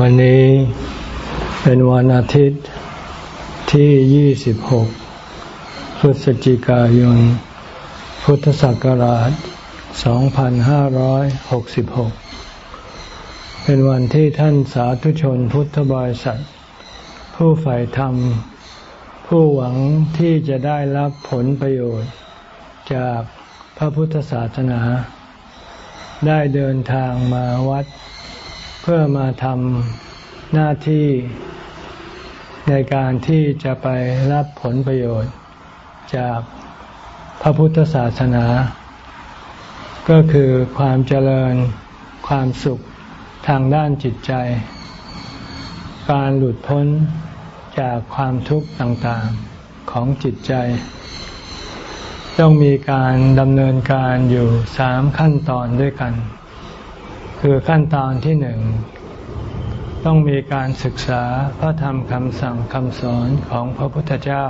วันนี้เป็นวันอาทิตย์ที่ 26 พฤศจิกายน พุทธศักราช 2566 เป็นวันที่ท่านสาธุชนพุทธบริษัท ผู้ใฝ่ธรรม ผู้หวังที่จะได้รับผลประโยชน์ จากพระพุทธศาสนา ได้เดินทางมาวัด เพื่อมาทำหน้าที่ในการที่จะไปรับผลประโยชน์ จากพระพุทธศาสนา ก็คือความเจริญความสุขทางด้านจิตใจ การหลุดพ้นจากความทุกข์ต่างๆของจิตใจ ต้องมีการดำเนินการอยู่สามขั้นตอนด้วยกัน คือขั้นตอนที่หนึ่ง ต้องมีการศึกษาพระธรรมคำสั่งคำสอนของพระพุทธเจ้า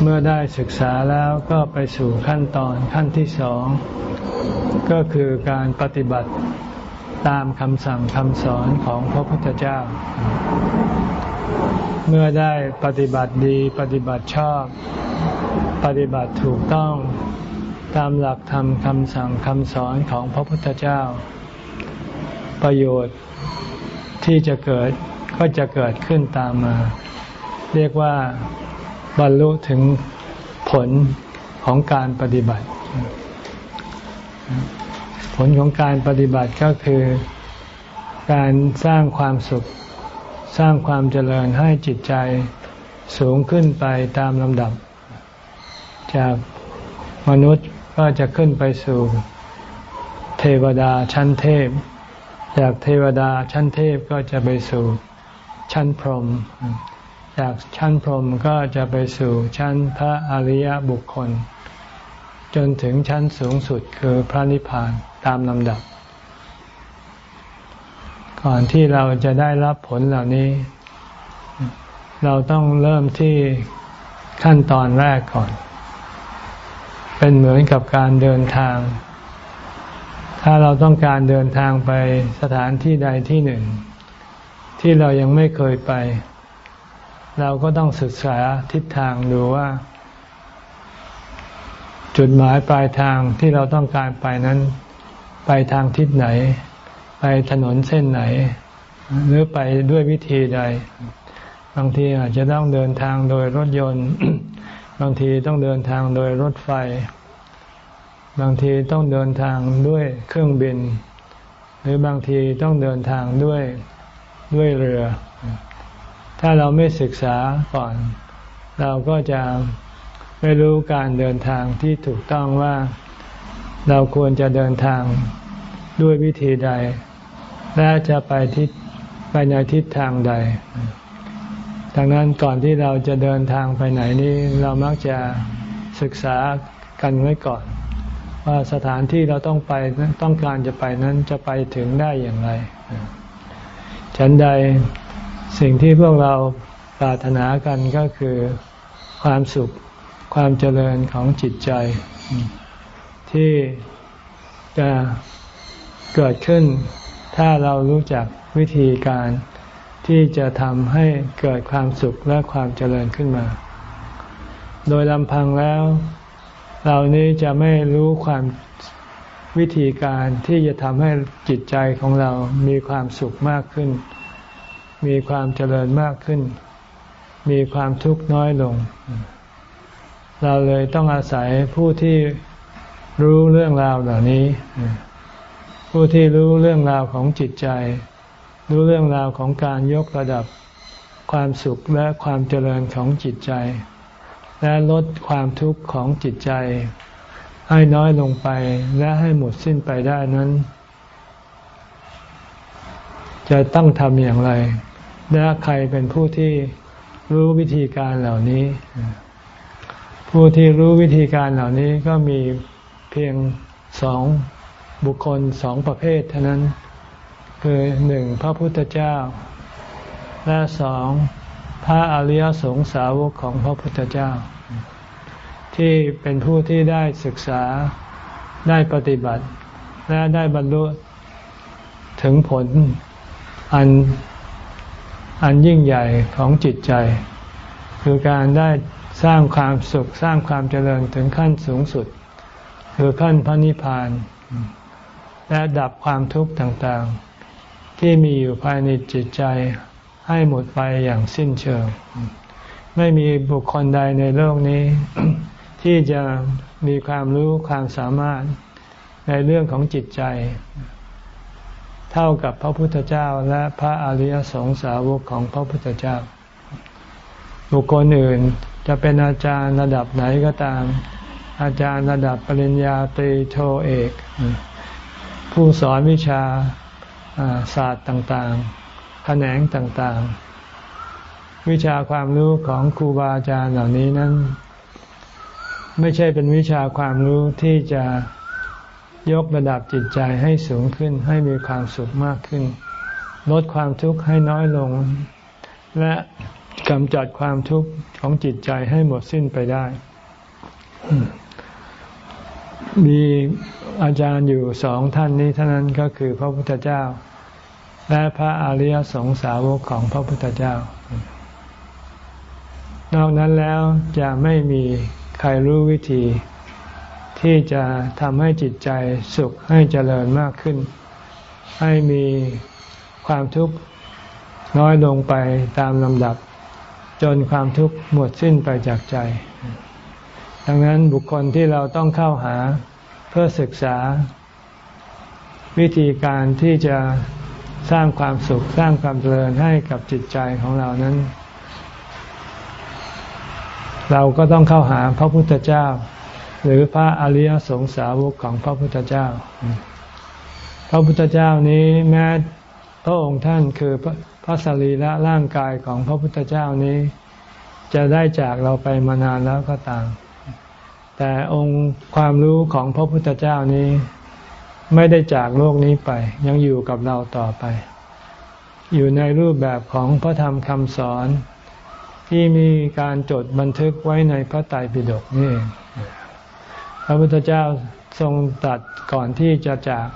เมื่อได้ศึกษาแล้วก็ไปสู่ขั้นตอนขั้นที่สอง ก็คือการปฏิบัติตามคำสั่งคำสอนของพระพุทธเจ้า เมื่อได้ปฏิบัติดีปฏิบัติชอบ ปฏิบัติถูกต้อง ตามหลักธรรมคำสั่งคำสอนของพระพุทธเจ้า ประโยชน์ที่จะเกิดก็จะเกิดขึ้นตามมา เรียกว่าบรรลุถึงผลของการปฏิบัติ ผลของการปฏิบัติก็คือการสร้างความสุข สร้างความเจริญให้จิตใจสูงขึ้นไปตามลำดับ จากมนุษย์ ก็จะขึ้นไปสู่เทวดาชั้นเทพ จากเทวดาชั้นเทพก็จะไปสู่ชั้นพรหมจากชั้นพรหมก็จะไปสู่ชั้นพระอริยบุคคล จนถึงชั้นสูงสุดคือพระนิพพานตามลำดับ ก่อนที่เราจะได้รับผลเหล่านี้ เราต้องเริ่มที่ขั้นตอนแรกก่อน เป็นเหมือนกับการเดินทาง ถ้าเราต้องการเดินทางไปสถานที่ใดที่หนึ่ง ที่เรายังไม่เคยไป เราก็ต้องศึกษาทิศทางดูว่า จุดหมายปลายทางที่เราต้องการไปนั้น ไปทางทิศไหน ไปถนนเส้นไหน หรือไปด้วยวิธีใด บางทีอาจจะต้องเดินทางโดยรถยนต์ บางทีต้องเดินทางโดยรถไฟ บางทีต้องเดินทางด้วยเครื่องบิน หรือบางทีต้องเดินทางด้วยด้วยเรือ ถ้าเราไม่ศึกษาก่อน เราก็จะไม่รู้การเดินทางที่ถูกต้องว่าเราควรจะเดินทางด้วยวิธีใด และจะไปทิศไปในทิศทางใด ดังนั้นก่อนที่เราจะเดินทางไปไหนนี่เรามักจะศึกษากันไว้ก่อน ว่าสถานที่เราต้องไปต้องการจะไปนั้นจะไปถึงได้อย่างไร ฉันใดสิ่งที่พวกเราปรารถนากันก็คือความสุขความเจริญของจิตใจ ที่จะเกิดขึ้นถ้าเรารู้จักวิธีการ ที่จะทำให้เกิดความสุขและความเจริญขึ้นมา โดยลำพังแล้ว เรานี้จะไม่รู้ความวิธีการที่จะทำให้จิตใจของเรามีความสุขมากขึ้น มีความเจริญมากขึ้น มีความทุกข์น้อยลง เราเลยต้องอาศัยผู้ที่รู้เรื่องราวเหล่านี้ ผู้ที่รู้เรื่องราวของจิตใจ รู้เรื่องราวของการยกระดับความสุขและความเจริญของจิตใจ และลดความทุกข์ของจิตใจ ให้น้อยลงไปและให้หมดสิ้นไปได้นั้น จะต้องทำอย่างไร และใครเป็นผู้ที่รู้วิธีการเหล่านี้ ผู้ที่รู้วิธีการเหล่านี้ก็มีเพียงสองบุคคลสองประเภทเท่านั้น คือหนึ่งพระพุทธเจ้า และสองพระอริยสงสาวกของพระพุทธเจ้า ที่เป็นผู้ที่ได้ศึกษาได้ปฏิบัติ และได้บรรลุถึงผลอันอันยิ่งใหญ่ของจิตใจ คือการได้สร้างความสุขสร้างความเจริญถึงขั้นสูงสุด คือขั้นพระนิพพาน และดับความทุกข์ต่างๆ ที่มีอยู่ภายในจิตใจให้หมดไปอย่างสิ้นเชิง ไม่มีบุคคลใดในโลกนี้ ที่จะมีความรู้ความสามารถในเรื่องของจิตใจ เท่ากับพระพุทธเจ้าและพระอริยสงสาวกของพระพุทธเจ้า บุคคลอื่นจะเป็นอาจารย์ระดับไหนก็ตาม อาจารย์ระดับปริญญาตรีโทเอก ผู้สอนวิชา ศาสตร์ต่างๆ แขนงต่างๆ วิชาความรู้ของครูบาอาจารย์เหล่านี้นั้น ไม่ใช่เป็นวิชาความรู้ที่จะยกระดับจิตใจให้สูงขึ้น ให้มีความสุขมากขึ้น ลดความทุกข์ให้น้อยลง และกำจัดความทุกข์ของจิตใจให้หมดสิ้นไปได้ มีอาจารย์อยู่สองท่านนี้เท่านั้นก็คือพระพุทธเจ้า และพระอริยสงสาวกของพระพุทธเจ้า นอกนั้นแล้วจะไม่มีใครรู้วิธี ที่จะทำให้จิตใจสุขให้เจริญมากขึ้น ให้มีความทุกข์น้อยลงไปตามลำดับ จนความทุกข์หมดสิ้นไปจากใจ ดังนั้นบุคคลที่เราต้องเข้าหาเพื่อศึกษา วิธีการที่จะสร้างความสุขสร้างความเจริญให้กับจิตใจของเรานั้น เราก็ต้องเข้าหาพระพุทธเจ้า หรือพระอริยสงสาวกของพระพุทธเจ้า พระพุทธเจ้านี้แม้พระองค์ท่านคือพระสรีระร่างกายของพระพุทธเจ้านี้ จะได้จากเราไปมานานแล้วก็ตาม แต่องค์ความรู้ของพระพุทธเจ้านี้ ไม่ได้จากโลกนี้ไป ยังอยู่กับเราต่อไป อยู่ในรูปแบบของพระธรรมคำสอน ที่มีการจดบันทึกไว้ในพระไตรปิฎกนี่พระพุทธเจ้าทรงตัดก่อนที่จะจาก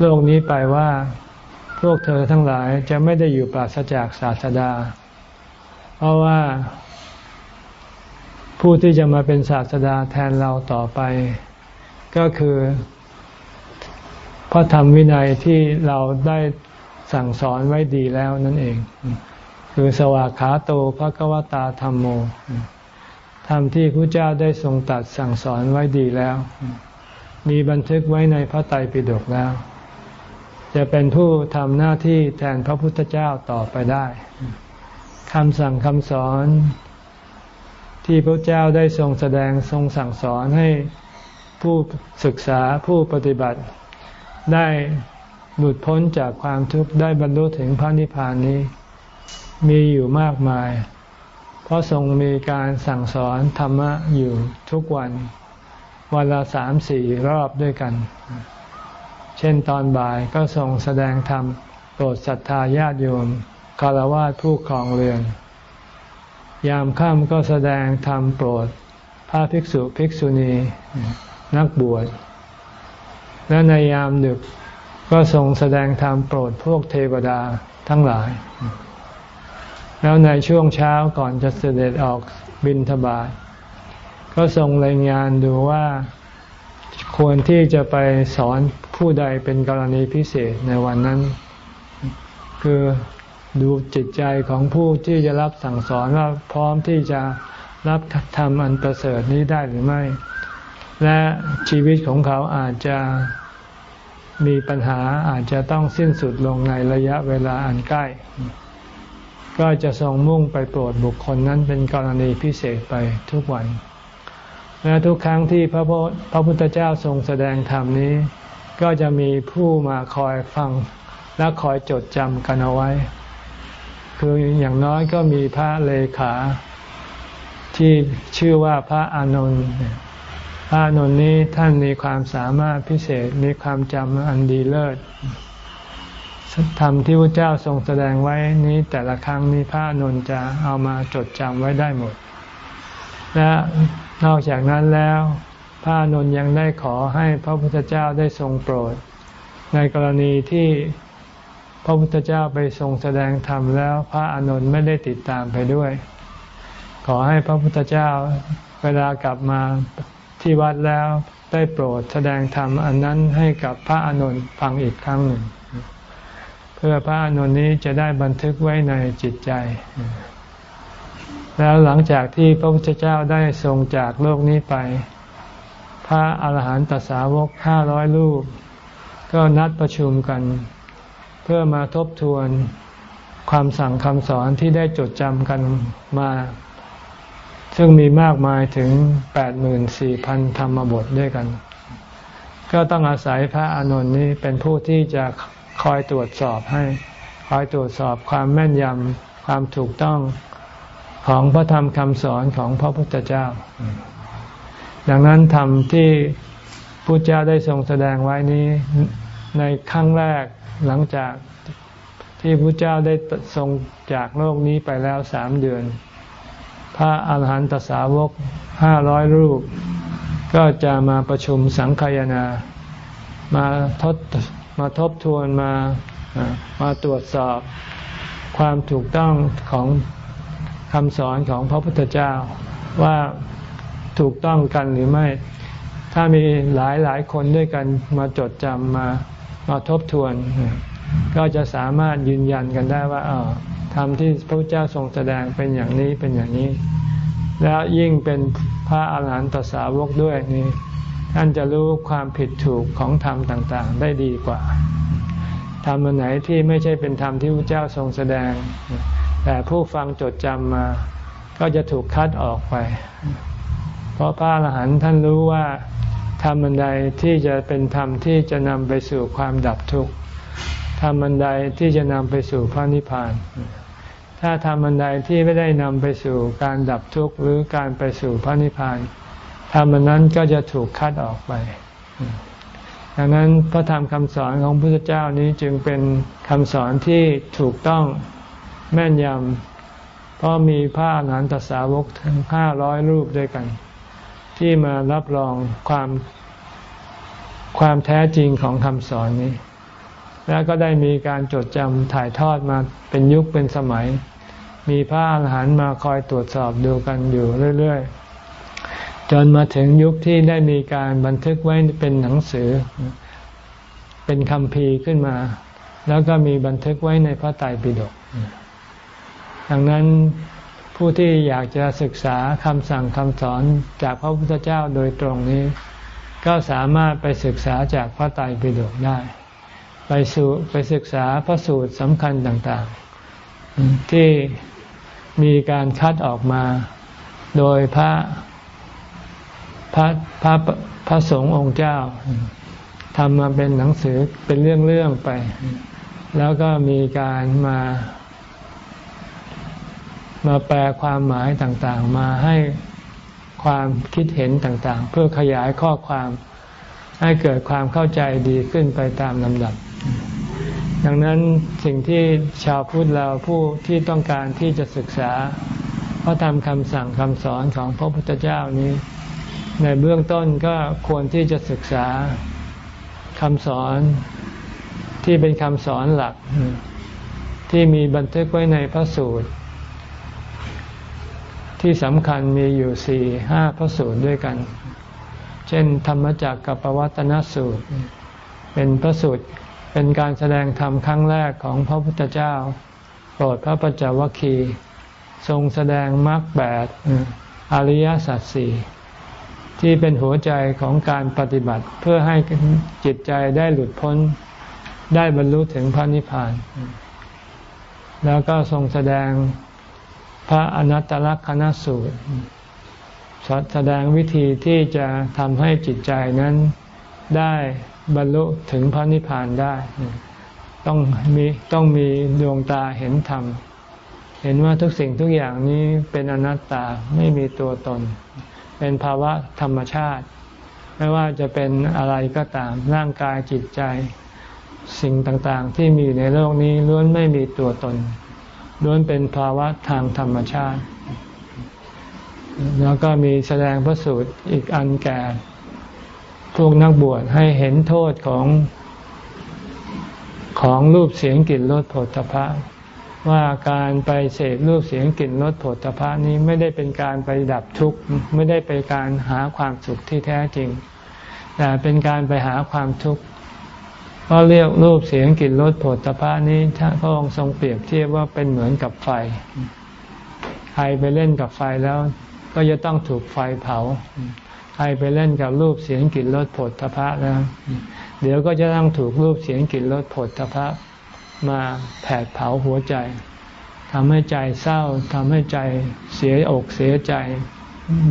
โลกนี้ไปว่าพวกเธอทั้งหลายจะไม่ได้อยู่ปราศจากศาสดา เพราะว่า ผู้ที่จะมาเป็นศาสดาแทนเราต่อไป ก็คือพระธรรมวินัยที่เราได้สั่งสอนไว้ดีแล้วนั่นเอง คือสวากขาโตพระกวตาธรรมโมธรรมที่พระเจ้าได้ทรงตัดสั่งสอนไว้ดีแล้ว มีบันทึกไว้ในพระไตรปิฎกแล้ว จะเป็นผู้ทำหน้าที่แทนพระพุทธเจ้าต่อไปได้คำสั่งคำสอน ที่พระเจ้าได้ทรงแสดงทรงสั่งสอนให้ผู้ศึกษาผู้ปฏิบัติ ได้หลุดพ้นจากความทุกข์ได้บรรลุถึงพระนิพพานนี้ มีอยู่มากมาย เพราะทรงมีการสั่งสอนธรรมะอยู่ทุกวันวันละสามสี่รอบด้วยกัน เช่นตอนบ่ายก็ทรงแสดงธรรมโปรดศรัทธาญาติโยมคารวะผู้ครองเรือน ยามค่ำก็แสดงธรรมโปรด พระภิกษุภิกษุณี นักบวช และในยามดึกก็ทรงแสดงธรรมโปรดพวกเทวดาทั้งหลาย แล้วในช่วงเช้าก่อนจะเสด็จออกบินทบาทก็ทรงรายงานดูว่าควรที่จะไปสอนผู้ใดเป็นกรณีพิเศษในวันนั้น คือ ดูจิตใจของผู้ที่จะรับสั่งสอนว่าพร้อมที่จะรับทำอันประเสริฐนี้ได้หรือไม่ และชีวิตของเขาอาจจะมีปัญหาอาจจะต้องสิ้นสุดลงในระยะเวลาอันใกล้ ก็จะทรงมุ่งไปโปรดบุคคลนั้นเป็นกรณีพิเศษไปทุกวัน และทุกครั้งที่พระพระพุทธเจ้าทรงแสดงธรรมนี้ ก็จะมีผู้มาคอยฟังและคอยจดจำกันเอาไว้ คืออย่างน้อยก็มีพระเลขา ที่ชื่อว่าพระอานนท์พระอานนท์นี้ท่านมีความสามารถพิเศษมีความจำอันดีเลิศธรรมที่พระเจ้าทรงแสดงไว้นี้แต่ละครั้งนี้พระอานนท์จะเอามาจดจำไว้ได้หมด และนอกจากนั้นแล้วพระนนยังได้ขอให้พระพุทธเจ้าได้ทรงโปรด ในกรณีที่ พระพุทธเจ้าไปทรงแสดงธรรมแล้ว พระอานนท์ไม่ได้ติดตามไปด้วย ขอให้พระพุทธเจ้าเวลากลับมาที่วัดแล้วได้โปรดแสดงธรรมอันนั้นให้กับพระอานนท์ฟังอีกครั้งหนึ่ง เพื่อพระอานนท์นี้จะได้บันทึกไว้ในจิตใจ แล้วหลังจากที่พระพุทธเจ้าได้ทรงจากโลกนี้ไป พระอาหารหันตสาวกห้าร้อยรูป ก็นัดประชุมกัน เพื่อมาทบทวนความสั่งคำสอนที่ได้จดจำกันมา ซึ่งมีมากมายถึงแปดหมื่นสี่พันธรรมบทด้วยกัน ก็ต้องอาศัยพระอานนท์นี้เป็นผู้ที่จะคอยตรวจสอบให้ คอยตรวจสอบความแม่นยำความถูกต้องของพระธรรมคำสอนของพระพุทธเจ้า ดังนั้นธรรมที่พุทธเจ้าได้ทรงแสดงไว้นี้ในครั้งแรก หลังจากที่พระเจ้าได้ทรงจากโลกนี้ไปแล้วสามเดือน พระอาหารหันตสาวกห้าร้อยรูป ก็จะมาประชุมสังคายนา มาทดมาทบทวนมามาตรวจสอบความถูกต้องของคำสอนของพระพุทธเจ้าว่าถูกต้องกันหรือไม่ ถ้ามีหลายหลายคนด้วยกันมาจดจำมา มาทบทวน ก็จะสามารถยืนยันกันได้ว่าออธรรมที่พระเจ้าทรงแสดงเป็นอย่างนี้เป็นอย่างนี้ แล้วยิ่งเป็นพระอาหารหันตสาวกด้วยนี่ท่านจะรู้ความผิดถูกของธรรมต่างๆ ได้ดีกว่าธรรมอันไหนที่ไม่ใช่เป็นธรรมที่พระเจ้าทรงแสดง แต่ผู้ฟังจดจำมา ก็จะถูกคัดออกไป เพราะพระอรหันต์ท่านรู้ว่า รมอันใดที่จะเป็นธรรมที่จะนำไปสู่ความดับทุกข์ธรรมอันใดที่จะนำไปสู่พระนิพพาน ถ้าทำอันใดที่ไม่ได้นำไปสู่การดับทุกข์หรือการไปสู่พระนิพพานทำอันนั้นก็จะถูกคัดออกไป ดังนั้นพระธรรมคำสอนของพระพุทธเจ้านี้จึงเป็นคำสอนที่ถูกต้องแม่นยำเพราะมีพระอรหันตสาวกถึงห้าร้อยรูปด้วยกัน ที่มารับรองความ ความแท้จริงของคำสอนนี้ แล้วก็ได้มีการจดจำถ่ายทอดมาเป็นยุคเป็นสมัย มีพระอาหารหันต์มาคอยตรวจสอบดูกันอยู่เรื่อย ๆ จนมาถึงยุคที่ได้มีการบันทึกไว้เป็นหนังสือ เป็นคำพีขึ้นมา แล้วก็มีบันทึกไว้ในพระไตรปิฎกดังนั้นผู้ที่อยากจะศึกษาคำสั่งคำสอนจากพระพุทธเจ้าโดยตรงนี้ ก็สามารถไปศึกษาจากพระไตรปิฎกได้ ไปสู่ไปศึกษาพระสูตรสำคัญต่างๆ ที่มีการคัดออกมาโดยพระพระพระพระสงฆ์องค์เจ้าทำมาเป็นหนังสือเป็นเรื่องๆไป แล้วก็มีการมา มาแปลความหมายต่างๆ มาให้ ความคิดเห็นต่างๆ เพื่อขยายข้อความให้เกิดความเข้าใจดีขึ้นไปตามลำดับ ดังนั้นสิ่งที่ชาวพุทธเราผู้ที่ต้องการที่จะศึกษาพระธรรมคำสั่งคำสอนของพระพุทธเจ้านี้ ในเบื้องต้นก็ควรที่จะศึกษาคำสอนที่เป็นคำสอนหลัก ที่มีบันทึกไว้ในพระสูตร ที่สำคัญมีอยู่สี่ห้าพระสูตรด้วยกัน เช่น ธรรมจักรกับปวัตนสูตร เป็นพระสูตรเป็นการแสดงธรรมครั้งแรกของพระพุทธเจ้า โปรดพระปัจจวัคคี ทรงแสดงมรรคแปดอริยสัจสี่ที่เป็นหัวใจของการปฏิบัติเพื่อให้จิตใจได้หลุดพ้น ได้บรรลุถึงพระนิพพาน แล้วก็ทรงแสดง พระอนัตตลักษณสูตร แสดงวิธีที่จะทำให้จิตใจนั้นได้บรรลุถึงพระนิพพานได้ ต้องมีต้องมีดวงตาเห็นธรรม เห็นว่าทุกสิ่งทุกอย่างนี้เป็นอนัตตาไม่มีตัวตน เป็นภาวะธรรมชาติ ไม่ว่าจะเป็นอะไรก็ตามร่างกายจิตใจ สิ่งต่างๆ ที่มีในโลกนี้ล้วนไม่มีตัวตน ล้วนเป็นภาวะทางธรรมชาติ แล้วก็มีแสดงพระสูตรอีกอันแก่ พวกนักบวชให้เห็นโทษของของรูปเสียงกลิ่นรสผลตภะว่าการไปเสพรูปเสียงกลิ่นรสผลตภะนี้ไม่ได้เป็นการไปดับทุกข์ไม่ได้เป็นการหาความสุขที่แท้จริง แต่เป็นการไปหาความทุกข์ เพราะเรียกรูปเสียงกลิ่นรสผลตภะนี้พระองค์ทรงเปรียบเทียบว่าเป็นเหมือนกับไฟ ใครไปเล่นกับไฟแล้ว ก็จะต้องถูกไฟเผา ใครไปเล่นกับรูปเสียงกลิ่นรสผลตภะแล้ว เดี๋ยวก็จะต้องถูกรูปเสียงกลิ่นรสผลตภะมาแผดเผาหัวใจทำให้ใจเศร้าทำให้ใจเสียอกเสียใจ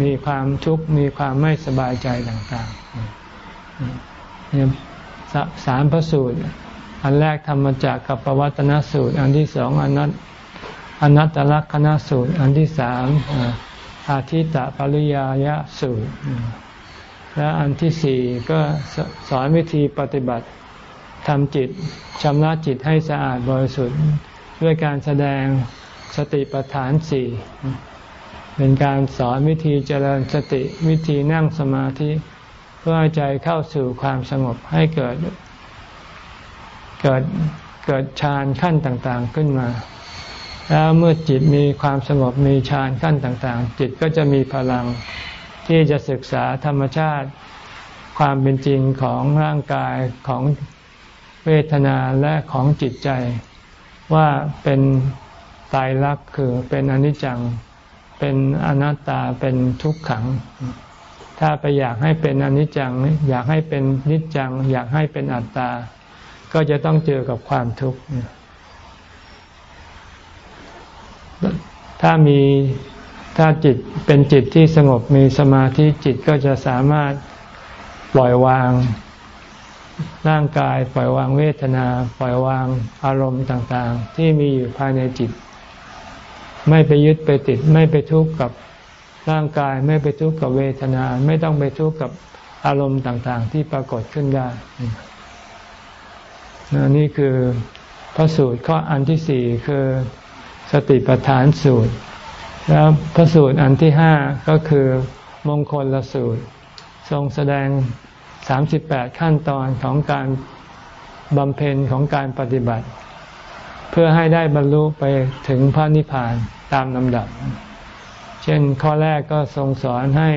มีความทุกข์มีความไม่สบายใจต่างๆเนี่ย สามพระสูตร อันแรกธรรมจักกับปวัตนสูตร อันที่สองอนัตอนัตตลักษณสูตร อันที่สามอาทิตตปริยายสูตร และอันที่สี่ก็สอนวิธีปฏิบัติทำจิตชำระจิตให้สะอาดบริสุทธิ์ด้วยการแสดงสติปัฏฐานสี่เป็นการสอนวิธีเจริญสติวิธีนั่งสมาธิ พื่อให้ใจเข้าสู่ความสงบให้เกิด เกิดเกิดฌานขั้นต่างๆขึ้นมา แล้วเมื่อจิตมีความสงบมีฌานขั้นต่างๆ จิตก็จะมีพลังที่จะศึกษาธรรมชาติ ความเป็นจริงของร่างกายของเวทนาและของจิตใจ ว่าเป็นตายรักคือเป็นอนิจจัง เป็นอนัตตาเป็นทุกขัง ถ้าไปอยากให้เป็นอนิจจัง อยากให้เป็นนิจจัง อยากให้เป็นอัตตา ก็จะต้องเจอกับความทุกข์ ถ้ามีถ้าจิตเป็นจิตที่สงบมีสมาธิจิตก็จะสามารถปล่อยวางร่างกายปล่อยวางเวทนา ปล่อยวางอารมณ์ต่าง ๆ ที่มีอยู่ภายในจิต ไม่ไปยึดไปติดไม่ไปทุกข์กับ ร่างกายไม่ไปทุกข์กับเวทนา ไม่ต้องไปทุกข์กับอารมณ์ต่างๆ ที่ปรากฏขึ้นได้นี่คือพระสูตรข้ออันที่สี่คือสติปัฏฐานสูตร แล้วพระสูตรอันที่ห้าก็คือมงคลละสูตร ทรงแสดงสามสิบแปดขั้นตอนของการบำเพ็ญของการปฏิบัติ เพื่อให้ได้บรรลุไปถึงพระนิพพานตามลำดับ เช่นข้อแรกก็ทรงสอนให้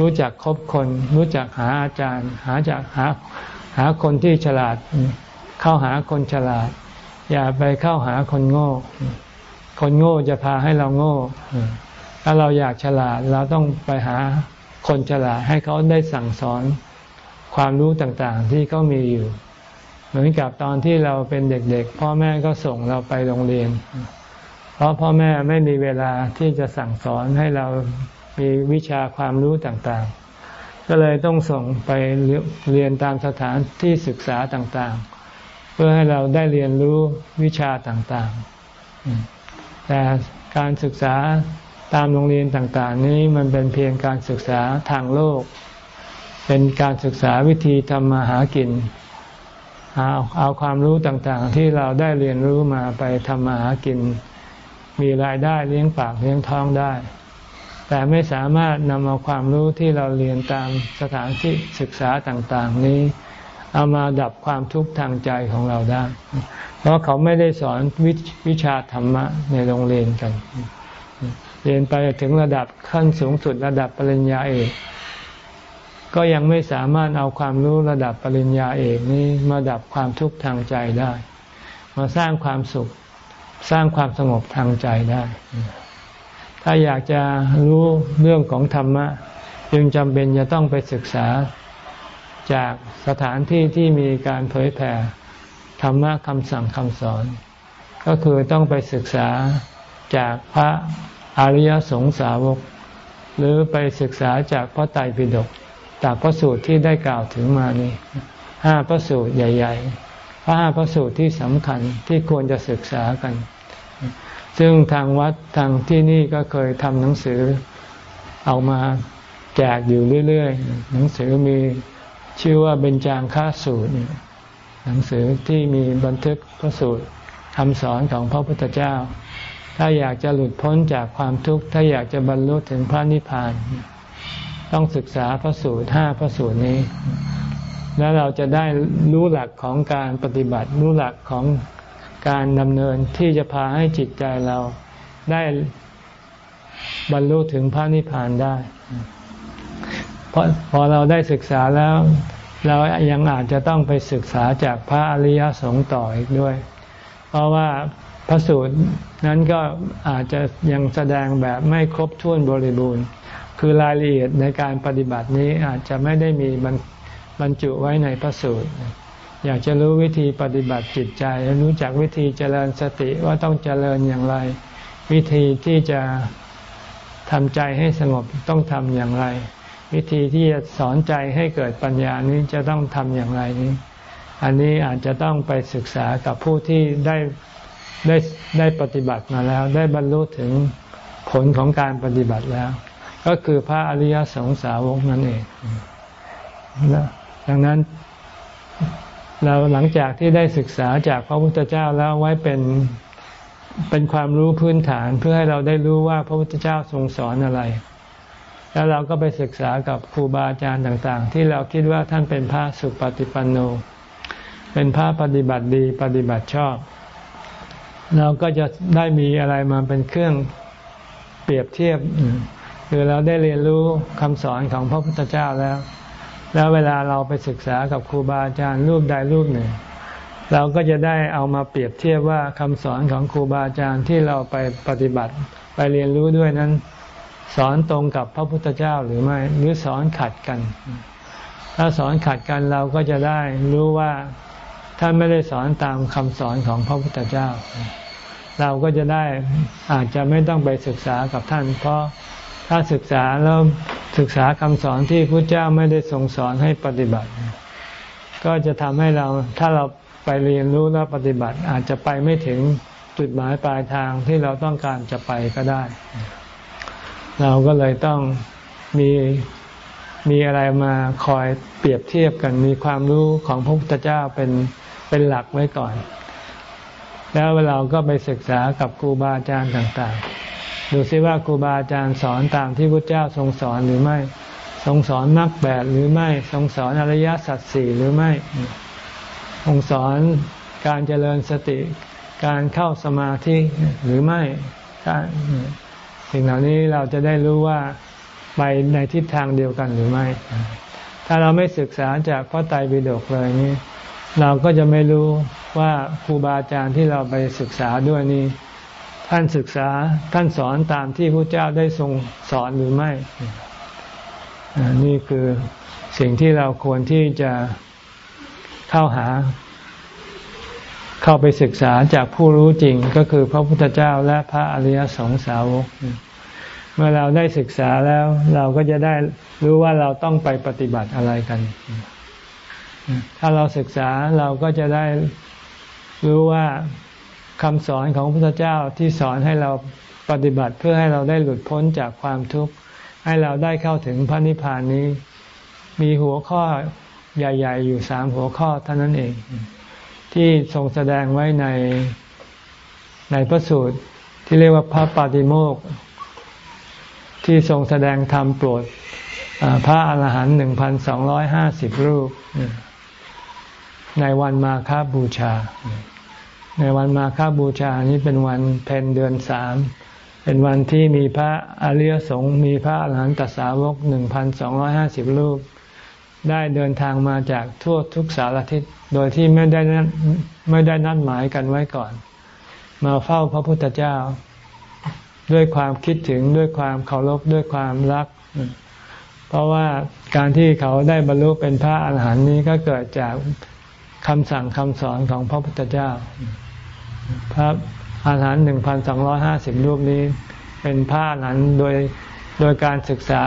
รู้จักคบคน รู้จักหาอาจารย์ หาจากหาหาคนที่ฉลาด เข้าหาคนฉลาด อย่าไปเข้าหาคนโง่ คนโง่จะพาให้เราโง่ ถ้าเราอยากฉลาด เราต้องไปหาคนฉลาด ให้เขาได้สั่งสอนความรู้ต่างๆ ที่เขามีอยู่ เหมือนกับตอนที่เราเป็นเด็กๆ พ่อแม่ก็ส่งเราไปโรงเรียน เพราะพ่อแม่ไม่มีเวลาที่จะสั่งสอนให้เรามีวิชาความรู้ต่างๆ ก็เลยต้องส่งไปเรียนตามสถานที่ศึกษาต่างๆ เพื่อให้เราได้เรียนรู้วิชาต่างๆ แต่การศึกษาตามโรงเรียนต่างๆ นี้มันเป็นเพียงการศึกษาทางโลก เป็นการศึกษาวิธีทำมาหากินเอาเอาความรู้ต่างๆ ที่เราได้เรียนรู้มาไปทำมาหากิน มีรายได้เลี้ยงปากเลี้ยงท้องได้ แต่ไม่สามารถนำเอาความรู้ที่เราเรียนตามสถานที่ศึกษาต่างๆนี้ เอามาดับความทุกข์ทางใจของเราได้ เพราะเขาไม่ได้สอนววิชาธรรมะในโรงเรียนกัน เรียนไปถึงระดับขั้นสูงสุดระดับปริญญาเอกก็ยังไม่สามารถเอาความรู้ระดับปริญญาเอกนี้มาดับความทุกข์ทางใจได้ มาสร้างความสุข สร้างความสงบทางใจได้ ถ้าอยากจะรู้เรื่องของธรรมะ จึงจำเป็นจะต้องไปศึกษาจากสถานที่ที่มีการเผยแผ่ธรรมะคำสั่งคำสอน ก็คือต้องไปศึกษาจากพระอริยสงสาวก หรือไปศึกษาจากพระไตรปิฎกจากพระสูตรที่ได้กล่าวถึงมานี้ห้าพระสูตรใหญ่ ๆ พระห้าพระสูตรที่สำคัญที่ควรจะศึกษากัน ซึ่งทางวัดทางที่นี่ก็เคยทำหนังสือเอามาแจกอยู่เรื่อยๆ หนังสือมีชื่อว่าเบญจางค่าสูตร หนังสือที่มีบันทึกพระสูตรคำสอนของพระพุทธเจ้า ถ้าอยากจะหลุดพ้นจากความทุกข์ ถ้าอยากจะบรรลุถึงพระนิพพาน ต้องศึกษาพระสูตรห้าพระสูตรนี้ แล้วเราจะได้รู้หลักของการปฏิบัติ รู้หลักของการดำเนินที่จะพาให้จิตใจเราได้บรรลุถึงพระนิพพานได้ เพราะพอเราได้ศึกษาแล้ว เรายังอาจจะต้องไปศึกษาจากพระอริยสงฆ์ต่ออีกด้วย เพราะว่าพระสูตรนั้นก็อาจจะยังแสดงแบบไม่ครบถ้วนบริบูรณ์ คือรายละเอียดในการปฏิบัตินี้อาจจะไม่ได้มี บรรจุไว้ในพระสูตร อยากจะรู้วิธีปฏิบัติจิตใจ รู้จักวิธีเจริญสติว่าต้องเจริญอย่างไร วิธีที่จะทำใจให้สงบต้องทำอย่างไร วิธีที่จะสอนใจให้เกิดปัญญานี้จะต้องทำอย่างไรนี้ อันนี้อาจจะต้องไปศึกษากับผู้ที่ได้ได้ได้ปฏิบัติมาแล้ว ได้บรรลุถึงผลของการปฏิบัติแล้ว ก็คือพระอริยสงสาวกนั่นเองนะ ดังนั้น เราหลังจากที่ได้ศึกษาจากพระพุทธเจ้าแล้วไว้เป็นเป็นความรู้พื้นฐานเพื่อให้เราได้รู้ว่าพระพุทธเจ้าทรงสอนอะไร แล้วเราก็ไปศึกษากับครูบาอาจารย์ต่างๆ ที่เราคิดว่าท่านเป็นพระสุปฏิปันโน เป็นพระปฏิบัติดีปฏิบัติชอบ เราก็จะได้มีอะไรมาเป็นเครื่องเปรียบเทียบ คือเราได้เรียนรู้คำสอนของพระพุทธเจ้าแล้ว แล้วเวลาเราไปศึกษากับครูบาอาจารย์รูปใดรูปหนึ่ง เราก็จะได้เอามาเปรียบเทียบว่าคำสอนของครูบาอาจารย์ที่เราไปปฏิบัติไปเรียนรู้ด้วยนั้น สอนตรงกับพระพุทธเจ้าหรือไม่หรือสอนขัดกัน ถ้าสอนขัดกันเราก็จะได้รู้ว่าท่านไม่ได้สอนตามคำสอนของพระพุทธเจ้า เราก็จะได้อาจจะไม่ต้องไปศึกษากับท่าน เพราะ ถ้าศึกษาแล้วศึกษาคำสอนที่พระเจ้าไม่ได้ทรงสอนให้ปฏิบัติ ก็จะทำให้เราถ้าเราไปเรียนรู้และปฏิบัติ อาจจะไปไม่ถึงจุดหมายปลายทางที่เราต้องการจะไปก็ได้ เราก็เลยต้องมีมีอะไรมาคอยเปรียบเทียบกัน มีความรู้ของพระพุทธเจ้าเป็นเป็นหลักไว้ก่อน แล้วเราก็ไปศึกษากับครูบาอาจารย์ต่าง ๆ ดูซิว่าครูบาอาจารย์สอนตามที่พระเจ้าทรงสอนหรือไม่ ทรงสอนมรรคแปดหรือไม่ ทรงสอนอริยสัจสี่หรือไม่องสอนการเจริญสติ การเข้าสมาธิหรือไม่สิ่งเหล่านี้เราจะได้รู้ว่าไปในทิศทางเดียวกันหรือไม่ ถ้าเราไม่ศึกษาจากพระไตรปิฎกเลยนี้เราก็จะไม่รู้ว่าครูบาอาจารย์ที่เราไปศึกษาด้วยนี้ ท่านศึกษาท่านสอนตามที่พระเจ้าได้ทรงสอนหรือไม่ นี่คือสิ่งที่เราควรที่จะเข้าหา เข้าไปศึกษาจากผู้รู้จริงก็คือพระพุทธเจ้าและพระอริยสงสาวก เมื่อเราได้ศึกษาแล้วเราก็จะได้รู้ว่าเราต้องไปปฏิบัติอะไรกัน ถ้าเราศึกษาเราก็จะได้รู้ว่า คำสอนของพระพุทธเจ้าที่สอนให้เราปฏิบัติเพื่อให้เราได้หลุดพ้นจากความทุกข์ ให้เราได้เข้าถึงพระนิพพานนี้ มีหัวข้อใหญ่ ๆ อยู่สามหัวข้อเท่านั้นเอง ที่ทรงแสดงไว้ในในพระสูตรที่เรียกว่าพระปาติโมกที่ทรงแสดงธรรมโปรดพระอาหารหันต์หนึ่งพันสองร้อยห้าสิบรูป ในวันมาคาบูชา ในวันมาคาบูชานี้เป็นวันเพ็ญเดือนสามเป็นวันที่มีพระอริยสงฆ์มีพระอาหารหันตสาวกหนึ่งพันสองร้อยห้าสิบรูป ได้เดินทางมาจากทั่วทุกสารทิศโดยที่ไม่ได้ไม่ได้นัดหมายกันไว้ก่อน มาเฝ้าพระพุทธเจ้า ด้วยความคิดถึงด้วยความเคารพด้วยความรัก เพราะว่าการที่เขาได้บรรลุเป็นพระอาหารหันต์นี้ก็เกิดจากคำสั่งคำสอนของพระพุทธเจ้า พระอาหารหันต์หนึ่งพันสองร้อยห้าสิบรูปนี้ เป็นพระอาหารหันต์โดยโดยการศึกษา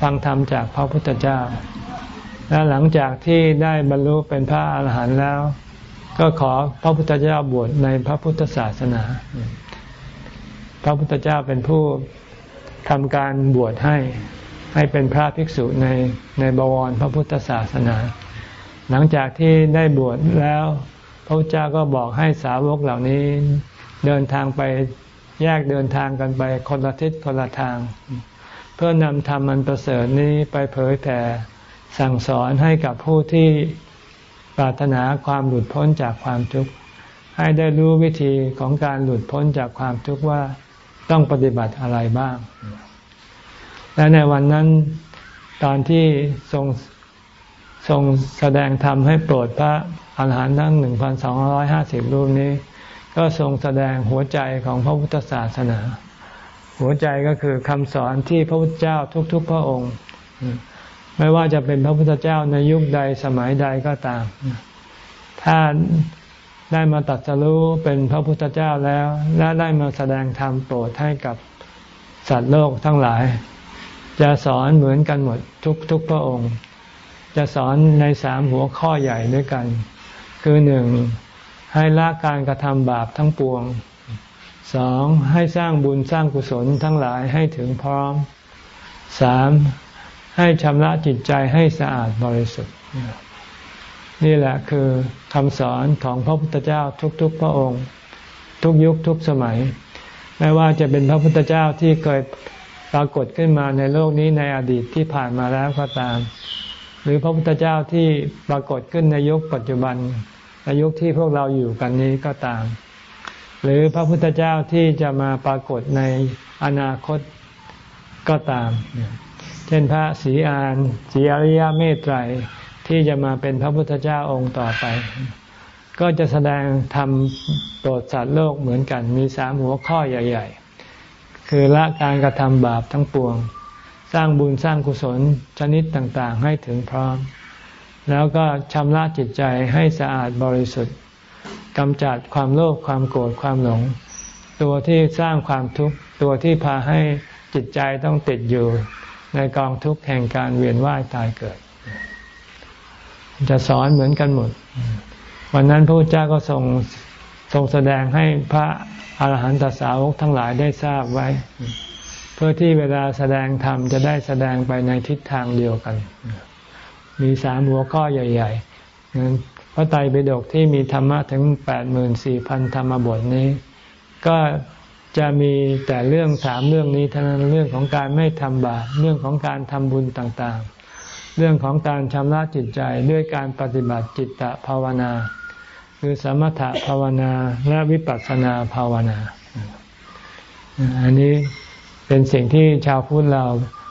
ฟังธรรมจากพระพุทธเจ้า และหลังจากที่ได้บรรลุเป็นพระอาหารหันต์แล้ว ก็ขอพระพุทธเจ้าบวชในพระพุทธศาสนา พระพุทธเจ้าเป็นผู้ทำการบวชให้ให้เป็นพระภิกษุในในบวรพระพุทธศาสนา หลังจากที่ได้บวชแล้ว ระเจ้าก็บอกให้สาวกเหล่านี้เดินทางไปแยกเดินทางกันไปคนละทิศคนละทาง เพื่อนำธรรมอันประเสริฐนี้ไปเผยแผ่สั่งสอนให้กับผู้ที่ปรารถนาความหลุดพ้นจากความทุกข์ให้ได้รู้วิธีของการหลุดพ้นจากความทุกข์ว่าต้องปฏิบัติอะไรบ้าง และในวันนั้นตอนที่ทรงทรงแสดงธรรมให้โปรดพระ อรหันต์ทั้งหนึ่งพันสองร้อยห้าสิบรูปนี้ ก็ทรงแสดงหัวใจของพระพุทธศาสนา หัวใจก็คือคำสอนที่พระพุทธเจ้าทุก ๆ พระองค์ ไม่ว่าจะเป็นพระพุทธเจ้าในยุคใดสมัยใดก็ตาม ถ้าได้มาตัดสรู้เป็นพระพุทธเจ้าแล้ว และได้มาแสดงธรรมโปรดให้กับสัตว์โลกทั้งหลาย จะสอนเหมือนกันหมดทุกทุกพระองค์ จะสอนในสามหัวข้อใหญ่ด้วยกัน คือหนึ่งให้ละการกระทำบาปทั้งปวงสองให้สร้างบุญสร้างกุศลทั้งหลายให้ถึงพร้อมสามให้ชำระจิตใจให้สะอาดบริสุทธิ์ นี่แหละคือคำสอนของพระพุทธเจ้าทุกๆพระองค์ ทุกยุคทุกสมัย ไม่ว่าจะเป็นพระพุทธเจ้าที่เคยปรากฏขึ้นมาในโลกนี้ในอดีตที่ผ่านมาแล้วก็ตาม หรือพระพุทธเจ้าที่ปรากฏขึ้นในยุคปัจจุบันในยุคที่พวกเราอยู่กันนี้ก็ตาม หรือพระพุทธเจ้าที่จะมาปรากฏในอนาคตก็ตาม เช่นพระศรีอานศรีอริยเมตไตรที่จะมาเป็นพระพุทธเจ้าองค์ต่อไป ก็จะแสดงธรรมโปรดสัตว์โลกเหมือนกันมีสามหัวข้อใหญ่ ๆ คือละการกระทำบาปทั้งปวง สร้างบุญสร้างกุศลชนิดต่างๆ ให้ถึงพร้อม แล้วก็ชำระจิตใจให้สะอาดบริสุทธิ์กำจัดความโลภความโกรธความหลง ตัวที่สร้างความทุกข์ตัวที่พาให้จิตใจต้องติดอยู่ในกองทุกข์แห่งการเวียนว่ายตายเกิด จะสอนเหมือนกันหมด วันนั้นพระพุทธเจ้าก็ทรงทรงแสดงให้พระอาหารหันตสาวกทั้งหลายได้ทราบไว้ พื่อที่เวลาแสดงธรรมจะได้แสดงไปในทิศทางเดียวกัน มีสามหัวข้อใหญ่ๆพระไตรปิฎกที่มีธรรมะถึงแปดหมื่นสี่พันธรรมบทนี้ ก็จะมีแต่เรื่องสามเรื่องนี้เท่านั้นเรื่องของการไม่ทำบาปเรื่องของการทำบุญต่างๆ เรื่องของการชำระจิตใจด้วยการปฏิบัติจิตตภาวนา คือสมถภาวนาและวิปัสสนาภาวนา อันนี้ เป็นสิ่งที่ชาวพุทธเรา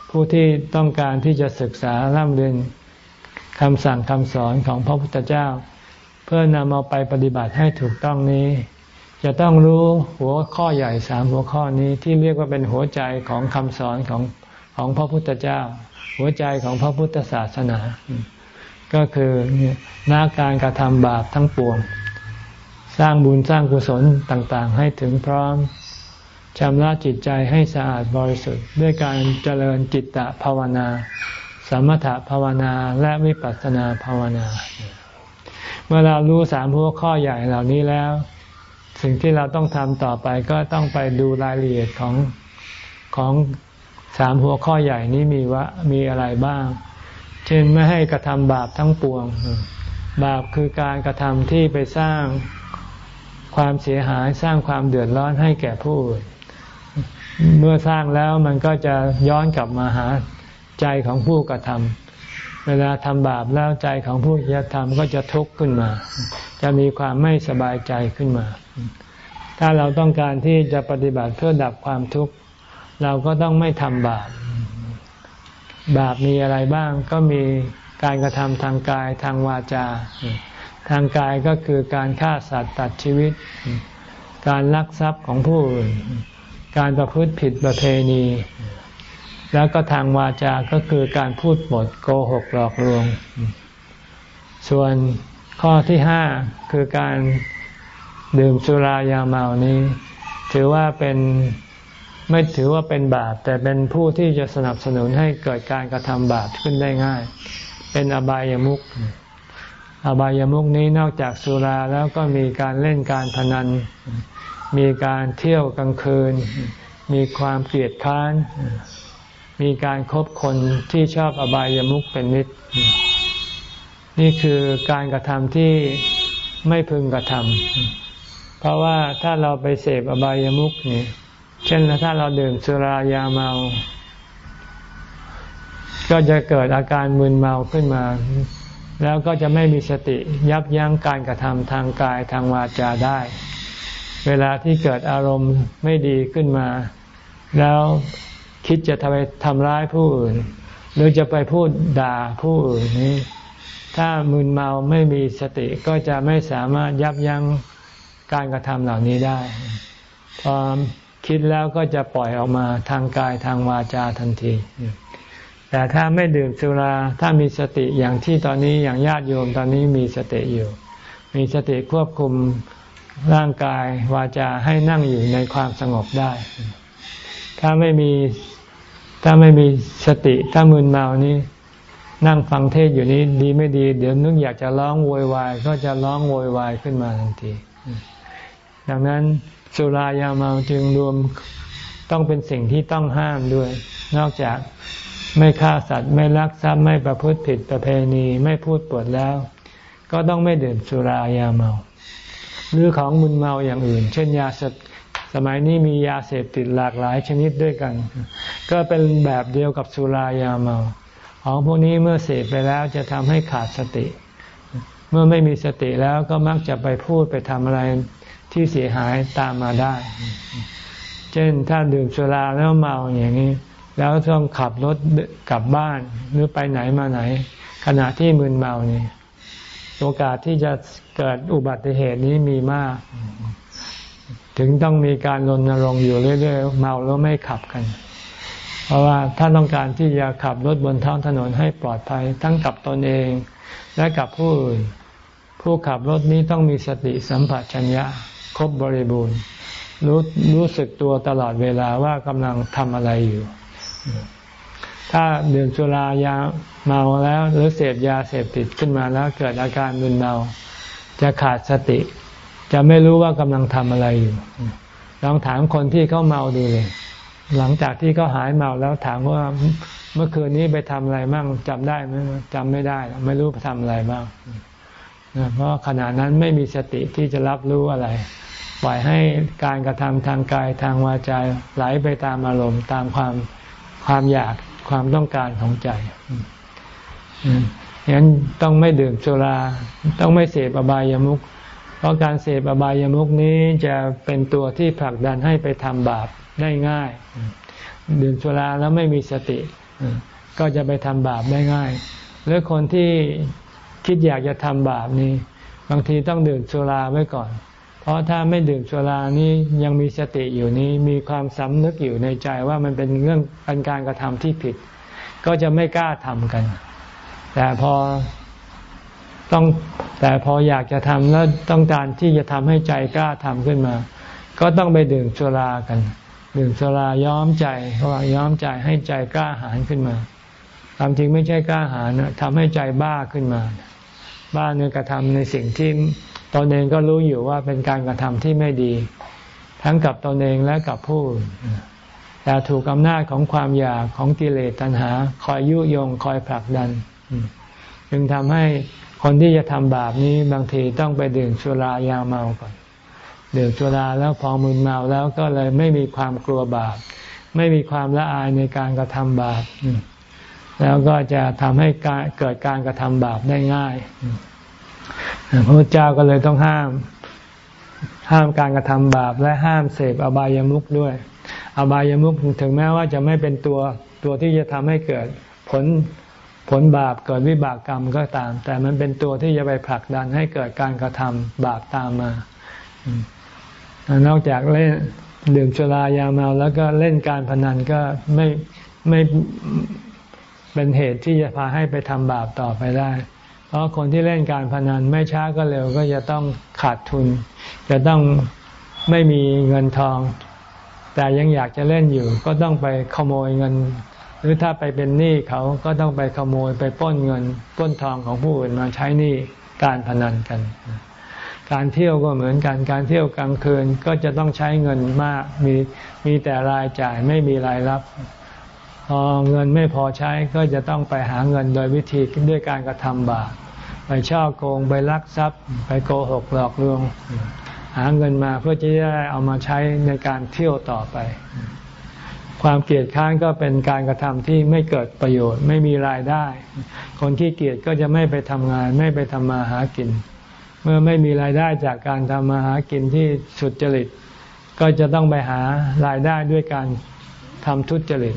ผู้ที่ต้องการที่จะศึกษาร่ำเรียนคำสั่งคำสอนของพระพุทธเจ้า เพื่อนำเอาไปปฏิบัติให้ถูกต้องนี้ จะต้องรู้หัวข้อใหญ่สามหัวข้อนี้ที่เรียกว่าเป็นหัวใจของคำสอนของของพระพุทธเจ้า หัวใจของพระพุทธศาสนา ก็คือนาการกระทำบาปทั้งปวง สร้างบุญสร้างกุศลต่างๆ ให้ถึงพร้อม ชำระจิตใจให้สะอาดบริสุทธิ์ ด้วยการเจริญจิตตภาวนา สมถภาวนาและวิปัสสนาภาวนา เมื่อเรารู้สามหัวข้อใหญ่เหล่านี้แล้ว สิ่งที่เราต้องทำต่อไปก็ต้องไปดูรายละเอียดของของสามหัวข้อใหญ่นี้มีว่ามีอะไรบ้าง เช่นไม่ให้กระทำบาปทั้งปวง บาปคือการกระทำที่ไปสร้างความเสียหายสร้างความเดือดร้อนให้แก่ผู้อื่น เมื่อสร้างแล้วมันก็จะย้อนกลับมาหาใจของผู้กระทำเวลาทำบาปแล้วใจของผู้กระทำก็จะทุกข์ขึ้นมา จะมีความไม่สบายใจขึ้นมา ถ้าเราต้องการที่จะปฏิบัติเพื่อดับความทุกข์ เราก็ต้องไม่ทำบาป บาปมีอะไรบ้าง ก็มีการกระทำทางกายทางวาจา ทางกายก็คือการฆ่าสัตว์ตัดชีวิต การลักทรัพย์ของผู้อื่น การประพฤติผิดประเพณี แล้วก็ทางวาจาก็คือการพูดปดโกหกหลอกลวง ส่วนข้อที่ห้าคือการดื่มสุรายาเมานี้ ถือว่าเป็นไม่ถือว่าเป็นบาป แต่เป็นผู้ที่จะสนับสนุนให้เกิดการกระทำบาปขึ้นได้ง่าย เป็นอบายามุขอบายามุขนี้นอกจากสุราแล้วก็มีการเล่นการพนัน มีการเที่ยวกลางคืน มีความเกลียดค้าน มีการครบคนที่ชอบอบายามุขเป็นมิตร นี่คือการกระทำที่ไม่พึงกระทำเพราะว่าถ้าเราไปเสพอบายามุขนี่เช่นถ้าเราดื่มสุรายาเมา ก็จะเกิดอาการมึนเมาขึ้นมา แล้วก็จะไม่มีสติยับยั้งการกระทำทางกายทางวาจาได้ เวลาที่เกิดอารมณ์ไม่ดีขึ้นมา แล้วคิดจะทำไปทำร้ายผู้อื่น หรือจะไปพูดด่าผู้อื่นนี้ ถ้ามึนเมาไม่มีสติก็จะไม่สามารถยับยั้งการกระทำเหล่านี้ได้พอคิดแล้วก็จะปล่อยออกมาทางกายทางวาจาทันที แต่ถ้าไม่ดื่มสุรา ถ้ามีสติอย่างที่ตอนนี้อย่างญาติโยมตอนนี้มีสติอยู่ มีสติควบคุม ร่างกายวาจาให้นั่งอยู่ในความสงบได้ ถ้าไม่มีถ้าไม่มีสติถ้ามึนเมานี้ นั่งฟังเทศอยู่นี้ดีไม่ดี เดี๋ยวนึกอยากจะร้องโวยวาย ก็จะร้องโวยวายขึ้นมาทันทีดังนั้นสุรายาเมาจึงรวมต้องเป็นสิ่งที่ต้องห้ามด้วย นอกจากไม่ฆ่าสัตว์ไม่ลักทรัพย์ไม่ประพฤติผิดประเพณี ไม่พูดปดแล้ว ก็ต้องไม่ดื่มสุรายาเมา หรือของมึนเมาอย่างอื่น เช่นยาเสพสมัยนี้มียาเสพติดหลากหลายชนิดด้วยกัน ก็เป็นแบบเดียวกับสุรายาเมา ของพวกนี้เมื่อเสพไปแล้วจะทำให้ขาดสติ เมื่อไม่มีสติแล้วก็มักจะไปพูดไปทำอะไรที่เสียหายตามมาได้ เช่นถ้าดื่มสุราแล้วเมาอย่างนี้ แล้วต้องขับรถกลับบ้านหรือไปไหนมาไหน ขณะที่มึนเมานี่ โอกาสที่จะเกิดอุบัติเหตุนี้มีมาก ถึงต้องมีการรณรงค์อยู่เรื่อยๆ เมาแล้วไม่ขับกัน เพราะว่าถ้าต้องการที่จะขับรถบนท้องถนนให้ปลอดภัย ทั้งกับตนเองและกับผู้อื่นผู้ขับรถนี้ต้องมีสติสัมปชัญญะครบบริบูรณ์ รู้รู้สึกตัวตลอดเวลาว่ากำลังทำอะไรอยู่ ถ้าดื่มสุรายาเมาแล้ว หรือเสพยาเสพติดขึ้นมาแล้วเกิดอาการมึนเมา จะขาดสติ จะไม่รู้ว่ากำลังทำอะไรอยู่ ลองถามคนที่เขาเมาดูเลยหลังจากที่เขาหายเมาแล้วถามว่าเมื่อคืนนี้ไปทำอะไรบ้างจำได้ไหมจำไม่ได้ ไม่รู้ไปทำอะไรบ้างเพราะขณะนั้นไม่มีสติที่จะรับรู้อะไร ปล่อยให้การกระทำทางกายทางวาจาไหลไปตามอารมณ์ตามความความอยาก ความต้องการของใจฉะนั้นต้องไม่ดื่มสุรา ต้องไม่เสพอบายามุขเพราะการเสพอบายามุขนี้จะเป็นตัวที่ผลักดันให้ไปทำบาปได้ง่าย ดื่มสุราแล้วไม่มีสติ ก็จะไปทำบาปได้ง่าย หรือคนที่คิดอยากจะทำบาปนี้ บางทีต้องดื่มสุราไว้ก่อน ราะถ้าไม่ดื่มสุรานี้ยังมีสติอยู่นี้มีความสำนึกอยู่ในใจว่ามันเป็นเรื่องเป็นการกระทำที่ผิด ก็จะไม่กล้าทำกัน แต่พอต้องแต่พออยากจะทำแล้วต้องการที่จะทำให้ใจกล้าทำขึ้นมา ก็ต้องไปดื่มสุรากัน ดื่มสุราย้อมใจเพราะย้อมใจให้ใจกล้าหาญขึ้นมาความจริงไม่ใช่กล้าหาญนะทำให้ใจบ้าขึ้นมา บ้าในกระทำในสิ่งที่ ตนเองก็รู้อยู่ว่าเป็นการกระทำที่ไม่ดี ทั้งกับตนเองและกับผู้แต่ถูกอำนาจของความอยากของกิเลสตัณหา คอยยุยงคอยผลักดัน จึงทำให้คนที่จะทำบาปนี้บางทีต้องไปดื่มสุรายาเมาก่อน ดื่มสุราแล้วพอมึนเมาแล้วก็เลยไม่มีความกลัวบาป ไม่มีความละอายในการกระทำบาป แล้วก็จะทำให้เกิดการกระทำบาปได้ง่าย พระพุทธเจ้าก็เลยต้องห้าม ห้ามการกระทำบาปและห้ามเสพอบายามุขด้วย อบายามุขถึงแม้ว่าจะไม่เป็นตัวตัวที่จะทำให้เกิดผลผลบาปเกิดวิบากกรรมก็ตาม แต่มันเป็นตัวที่จะไปผลักดันให้เกิดการกระทำบาปตามมานอกจากเล่นดื่มสุรายาเมาแล้วก็เล่นการพนันก็ไม่ไม่เป็นเหตุที่จะพาให้ไปทำบาปต่อไปได้ เพราะคนที่เล่นการพนันไม่ช้าก็เร็วก็จะต้องขาดทุน จะต้องไม่มีเงินทอง แต่ยังอยากจะเล่นอยู่ ก็ต้องไปขโมยเงิน หรือถ้าไปเป็นหนี้เขาก็ต้องไปขโมยไปป้นเงินป้นทองของผู้อื่นมาใช้หนี้การพนันกัน การเที่ยวก็เหมือนกันการเที่ยวกลางคืนก็จะต้องใช้เงินมากมีมีแต่รายจ่ายไม่มีรายรับ พอเงินไม่พอใช้ก็จะต้องไปหาเงินโดยวิธีด้วยการกระทำบาปไปช่อโกงไปลักทรัพย์ ไปโกหกหลอกลวง หาเงินมาเพื่อจะได้เอามาใช้ในการเที่ยวต่อไป ความเกลียดค้านก็เป็นการกระทำที่ไม่เกิดประโยชน์ไม่มีรายได้ คนที่เกลียดก็จะไม่ไปทำงาน ไม่ไปทำมาหากิน เมื่อไม่มีรายได้จากการทำมาหากินที่สุดจริต ก็จะต้องไปหารายได้ด้วยการทำทุจริต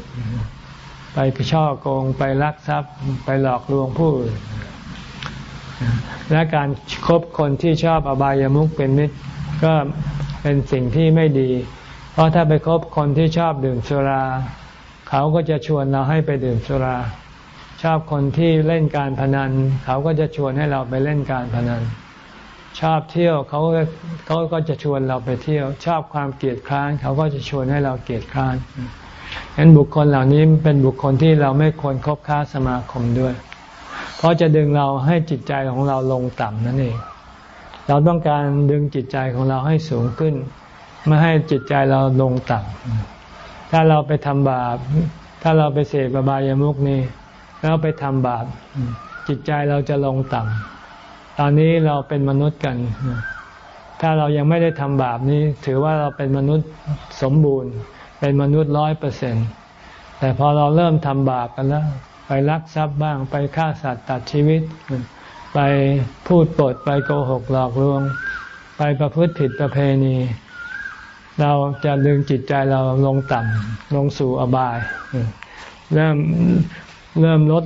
ไปช่อโกงไปลักทรัพย์ไปหลอกลวงผู้อื่นและการครบคนที่ชอบอบายามุขเป็นมิตร ก็เป็นสิ่งที่ไม่ดี เพราะถ้าไปคบคนที่ชอบดื่มสุรา เขาก็จะชวนเราให้ไปดื่มสุรา ชอบคนที่เล่นการพนัน เขาก็จะชวนให้เราไปเล่นการพนัน ชอบเที่ยวเขาเขาก็จะชวนเราไปเที่ยว ชอบความเกลียดคร้าน เขาก็จะชวนให้เราเกลียดคร้าน ฉะนั้นบุคคลเหล่านี้เป็นบุคคลที่เราไม่ควรคบค้าสมาคมด้วย เพราะจะดึงเราให้จิตใจของเราลงต่ำนั่นเอง เราต้องการดึงจิตใจของเราให้สูงขึ้น ไม่ให้จิตใจเราลงต่ำถ้าเราไปทำบาป ถ้าเราไปเสพบายามุกนี่แล้วไปทำบาป จิตใจเราจะลงต่ำตอนนี้เราเป็นมนุษย์กัน ถ้าเรายังไม่ได้ทำบาปนี้ ถือว่าเราเป็นมนุษย์สมบูรณ์ เป็นมนุษย์ร้อยเปอร์เซ็นต์แต่พอเราเริ่มทำบาปกันแล้ว ไปลักทรัพย์บ้างไปฆ่าสัตว์ตัดชีวิต ไปพูดปดไปโกหกหลอกลวง ไปประพฤติผิดประเพณี เราจะดึงจิตใจเราลงต่ำลงสู่อบาย เริ่มเริ่มลด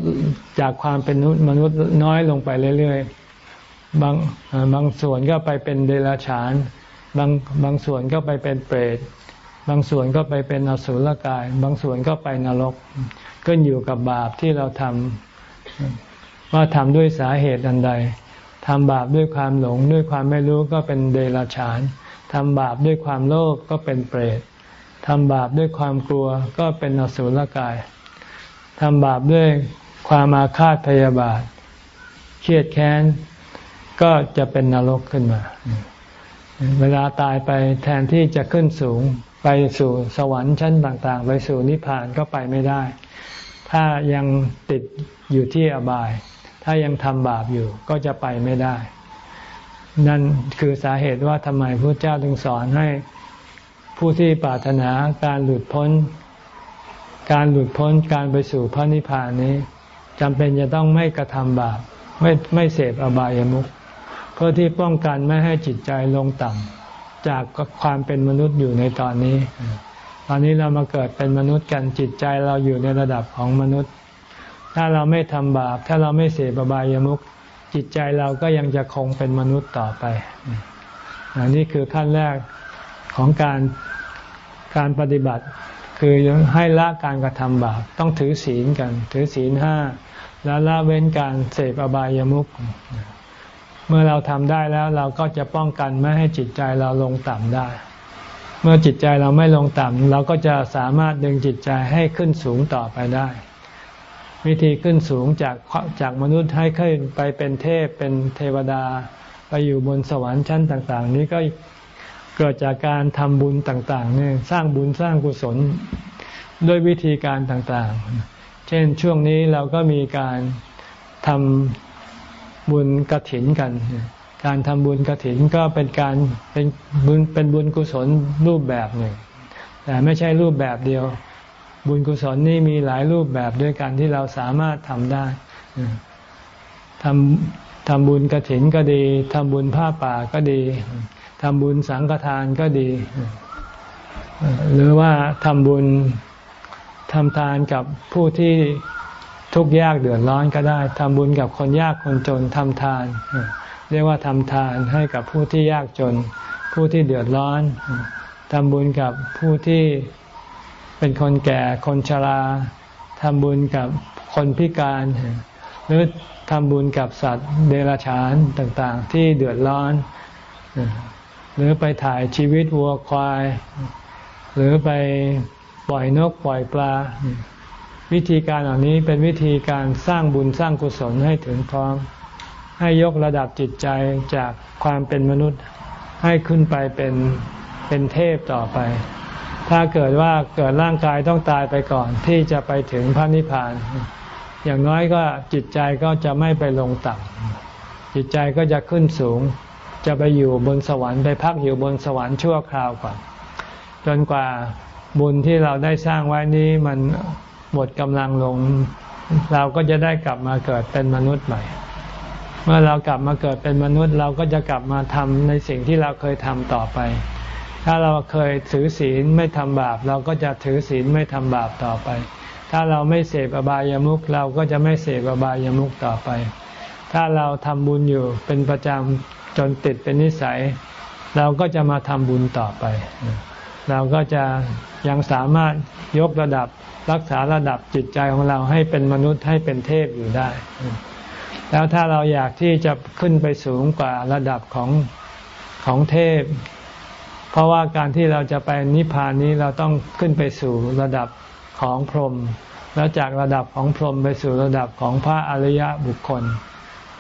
จากความเป็นมนุษย์น้อยลงไปเรื่อยๆ บางบางส่วนก็ไปเป็นเดรัจฉาน บางบางส่วนก็ไปเป็นเปรต บางส่วนก็ไปเป็นอสุรกาย บางส่วนก็ไปนรกขึ้นอยู่กับบาปที่เราทำว่าทำด้วยสาเหตุอันใดทำบาปด้วยความหลงด้วยความไม่รู้ก็เป็นเดรัจฉานทำบาปด้วยความโลภก็เป็นเปรตทำบาปด้วยความกลัวก็เป็นอสุรกายทำบาปด้วยความอาฆาตพยาบาท เครียดแค้น ก็จะเป็นนรกขึ้นมา เวลาตายไปแทนที่จะขึ้นสูง ไปสู่สวรรค์ชั้นต่าง ๆ ไปสู่นิพพานก็ไปไม่ได้ ถ้ายังติดอยู่ที่อบาย ถ้ายังทำบาปอยู่ก็จะไปไม่ได้ นั่นคือสาเหตุว่าทำไมพระเจ้าถึงสอนให้ผู้ที่ปรารถนาการหลุดพ้น การหลุดพ้นการไปสู่พระนิพพานนี้จำเป็นจะต้องไม่กระทำบาปไม่ไม่เสพอบายามุขเพื่อที่ป้องกันไม่ให้จิตใจลงต่ำ จากความเป็นมนุษย์อยู่ในตอนนี้ ตอนนี้เรามาเกิดเป็นมนุษย์กันจิตใจเราอยู่ในระดับของมนุษย์ ถ้าเราไม่ทำบาป ถ้าเราไม่เสพบายามุขจิตใจเราก็ยังจะคงเป็นมนุษย์ต่อไปอันนี้คือขั้นแรกของการการปฏิบัติ คือให้ละการกระทำบาปต้องถือศีลกัน ถือศีลห้าแล้วละเว้นการเสพอบายามุข เมื่อเราทำได้แล้วเราก็จะป้องกันไม่ให้จิตใจเราลงต่ำได้ เมื่อจิตใจเราไม่ลงต่ำเราก็จะสามารถดึงจิตใจให้ขึ้นสูงต่อไปได้ วิธีขึ้นสูงจากจากมนุษย์ให้ขึ้นไปเป็นเทพเป็นเทวดา ไปอยู่บนสวรรค์ชั้นต่าง ๆ นี้ก็เกิดจากการทำบุญต่างๆเนี่ยสร้างบุญสร้างกุศลด้วยวิธีการต่างๆ เช่นช่วงนี้เราก็มีการทำ บุญกระถินกัน การทำบุญกระถินก็เป็นการเป็นบุญเป็นบุญกุศลรูปแบบหนึ่ง แต่ไม่ใช่รูปแบบเดียว บุญกุศลนี่มีหลายรูปแบบด้วยกันที่เราสามารถทำได้ทำทำบุญกระถินก็ดีทำบุญผ้าป่าก็ดีทำบุญสังฆทานก็ดี หรือว่าทำบุญทำทานกับผู้ที่ ทุกข์ยากเดือดร้อนก็ได้ทำบุญกับคนยากคนจนทำทาน เรียกว่าทำทานให้กับผู้ที่ยากจน ผู้ที่เดือดร้อนทำบุญกับผู้ที่เป็นคนแก่คนชราทำบุญกับคนพิการ หรือทำบุญกับสัตว์เดรัจฉานต่างๆ ที่เดือดร้อน หรือไปถ่ายชีวิตวัวควาย หรือไปปล่อยนกปล่อยปลา วิธีการเหล่านี้เป็นวิธีการสร้างบุญสร้างกุศลให้ถึงพร้อม ให้ยกระดับจิตใจจากความเป็นมนุษย์ให้ขึ้นไปเป็นเป็นเทพต่อไป ถ้าเกิดว่าเกิดร่างกายต้องตายไปก่อนที่จะไปถึงพระนิพพาน อย่างน้อยก็จิตใจก็จะไม่ไปลงต่ำจิตใจก็จะขึ้นสูง จะไปอยู่บนสวรรค์ไปพักอยู่บนสวรรค์ชั่วคราวก่อน จนกว่าบุญที่เราได้สร้างไว้นี้มัน หมดกำลังลง เราก็จะได้กลับมาเกิดเป็นมนุษย์ใหม่ เมื่อเรากลับมาเกิดเป็นมนุษย์ เราก็จะกลับมาทำในสิ่งที่เราเคยทำต่อไป ถ้าเราเคยถือศีลไม่ทำบาป เราก็จะถือศีลไม่ทำบาปต่อไป ถ้าเราไม่เสพอบายามุขเราก็จะไม่เสพอบายามุขต่อไป ถ้าเราทำบุญอยู่เป็นประจำจนติดเป็นนิสัย เราก็จะมาทำบุญต่อไปเราก็จะยังสามารถยกระดับ รักษาระดับจิตใจของเราให้เป็นมนุษย์ให้เป็นเทพอยู่ได้ แล้วถ้าเราอยากที่จะขึ้นไปสูงกว่าระดับของของเทพ เพราะว่าการที่เราจะไปนิพพานนี้เราต้องขึ้นไปสู่ระดับของพรหมแล้วจากระดับของพรหมไปสู่ระดับของพระอริยบุคคล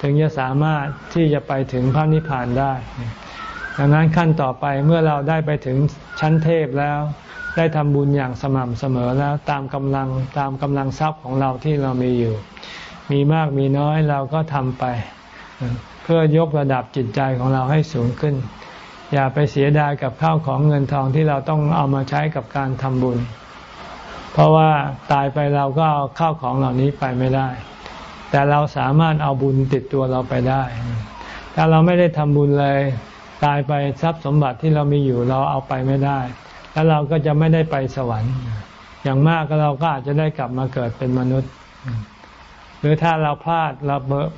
ถึงจะสามารถที่จะไปถึงพระนิพพานได้ ดังนั้นขั้นต่อไปเมื่อเราได้ไปถึงชั้นเทพแล้ว ได้ทำบุญอย่างสม่ำเสมอแล้วตามกำลังตามกำลังทรัพย์ของเราที่เรามีอยู่ มีมากมีน้อยเราก็ทำไป เพื่อยกระดับจิตใจของเราให้สูงขึ้น อย่าไปเสียดายกับข้าวของเงินทองที่เราต้องเอามาใช้กับการทำบุญ เพราะว่าตายไปเราก็เอาข้าวของเหล่านี้ไปไม่ได้ แต่เราสามารถเอาบุญติดตัวเราไปได้ ถ้าเราไม่ได้ทำบุญเลย ตายไปทรัพย์สมบัติที่เรามีอยู่เราเอาไปไม่ได้ แล้วเราก็จะไม่ได้ไปสวรรค์ อย่างมากก็เราก็อาจจะได้กลับมาเกิดเป็นมนุษย์ หรือถ้าเราพลาดเรา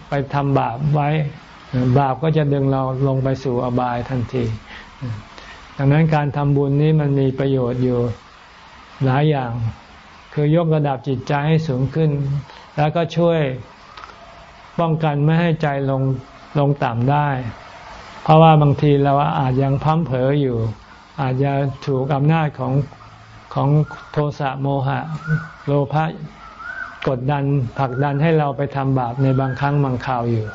ไปทำบาปไว้ บาปก็จะดึงเราลงไปสู่อบายทันที ดังนั้นการทำบุญนี้มันมีประโยชน์อยู่หลายอย่าง คือยกระดับจิตใจให้สูงขึ้น แล้วก็ช่วยป้องกันไม่ให้ใจลงลงต่ำได้ เพราะว่าบางทีเราอาจยังพั้มเผลออยู่ อาจจะถูกอำนาจของของโทสะโมหะ โลภะกดดันผลักดันให้เราไปทำบาปในบางครั้งบางคราวอยู่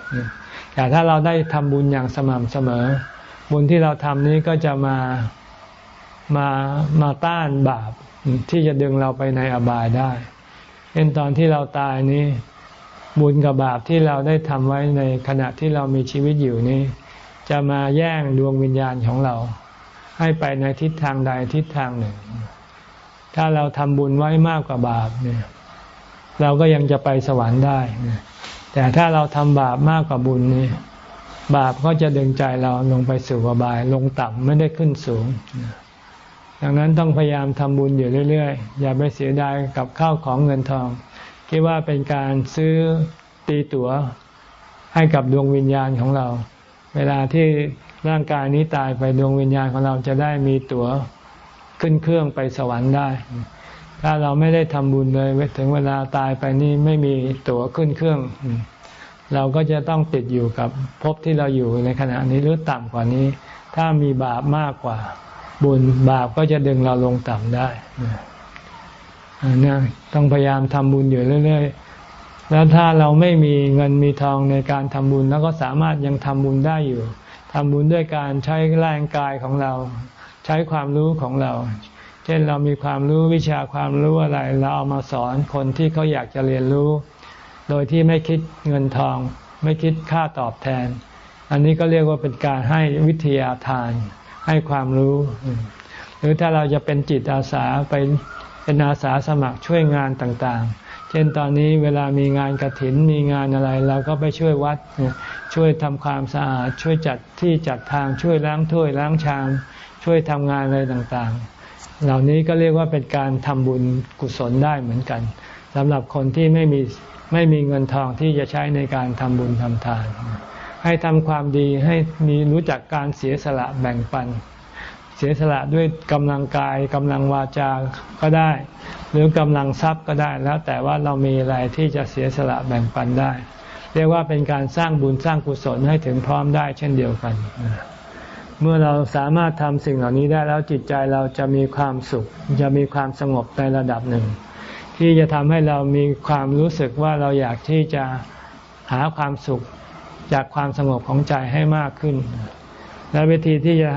แต่ถ้าเราได้ทำบุญอย่างสม่ำเสมอ บุญที่เราทำนี้ก็จะมามามาต้านบาปที่จะดึงเราไปในอบายได้เช่นตอนที่เราตายนี้บุญกับบาปที่เราได้ทำไว้ในขณะที่เรามีชีวิตอยู่นี้ จะมาแย่งดวงวิญญาณของเรา ให้ไปในทิศทางใดทิศทางหนึ่ง ถ้าเราทำบุญไว้มากกว่าบาปเนี่ย เราก็ยังจะไปสวรรค์ได้แต่ถ้าเราทำบาปมากกว่าบุญนี่บาปก็จะดึงใจเราลงไปสู่อบาย ลงต่ำไม่ได้ขึ้นสูง ดังนั้นต้องพยายามทำบุญอยู่เรื่อยๆ อย่าไปเสียดายกับข้าวของเงินทอง คิดว่าเป็นการซื้อตีตั๋วให้กับดวงวิญญาณของเรา เวลาที่ ร่างกายนี้ตายไปดวงวิญญาณของเราจะได้มีตั๋วขึ้นเครื่องไปสวรรค์ได้ ถ้าเราไม่ได้ทำบุญเลยถึงเวลาตายไปนี่ไม่มีตั๋วขึ้นเครื่อง เราก็จะต้องติดอยู่กับภพที่เราอยู่ในขณะนี้หรือต่ำกว่านี้ ถ้ามีบาปมากกว่า บุญบาปก็จะดึงเราลงต่ำได้นี่ต้องพยายามทำบุญอยู่เรื่อย ๆ แล้วถ้าเราไม่มีเงินมีทองในการทำบุญ แล้วก็สามารถยังทำบุญได้อยู่ ทำบุญด้วยการใช้ร่างกายของเรา ใช้ความรู้ของเรา เช่นเรามีความรู้วิชาความรู้อะไร เราเอามาสอนคนที่เขาอยากจะเรียนรู้ โดยที่ไม่คิดเงินทอง ไม่คิดค่าตอบแทน อันนี้ก็เรียกว่าเป็นการให้วิทยาทาน ให้ความรู้ หรือถ้าเราจะเป็นจิตอาสาไปเป็นอาสาสมัครช่วยงานต่างๆ ช่นตอนนี้เวลามีงานกระถินมีงานอะไรเราก็ไปช่วยวัด ช่วยทำความสะอาด ช่วยจัดที่จัดทางช่วยล้างถ้วยล้างชาม ช่วยทำงานอะไรต่างๆ เหล่านี้ก็เรียกว่าเป็นการทำบุญกุศลได้เหมือนกันสำหรับคนที่ไม่มีไม่มีเงินทองที่จะใช้ในการทำบุญทำทาน ให้ทำความดีให้มีรู้จักการเสียสละแบ่งปัน เสียสละด้วยกำลังกายกำลังวาจาก็ได้ หรือกำลังทรัพย์ก็ได้ แล้วแต่ว่าเรามีอะไรที่จะเสียสละแบ่งปันได้ เรียกว่าเป็นการสร้างบุญสร้างกุศลให้ถึงพร้อมได้เช่นเดียวกัน เมื่อเราสามารถทำสิ่งเหล่านี้ได้แล้วจิตใจเราจะมีความสุข จะมีความสงบในระดับหนึ่ง ที่จะทำให้เรามีความรู้สึกว่าเราอยากที่จะหาความสุขจากความสงบของใจให้มากขึ้น และวิธีที่จะ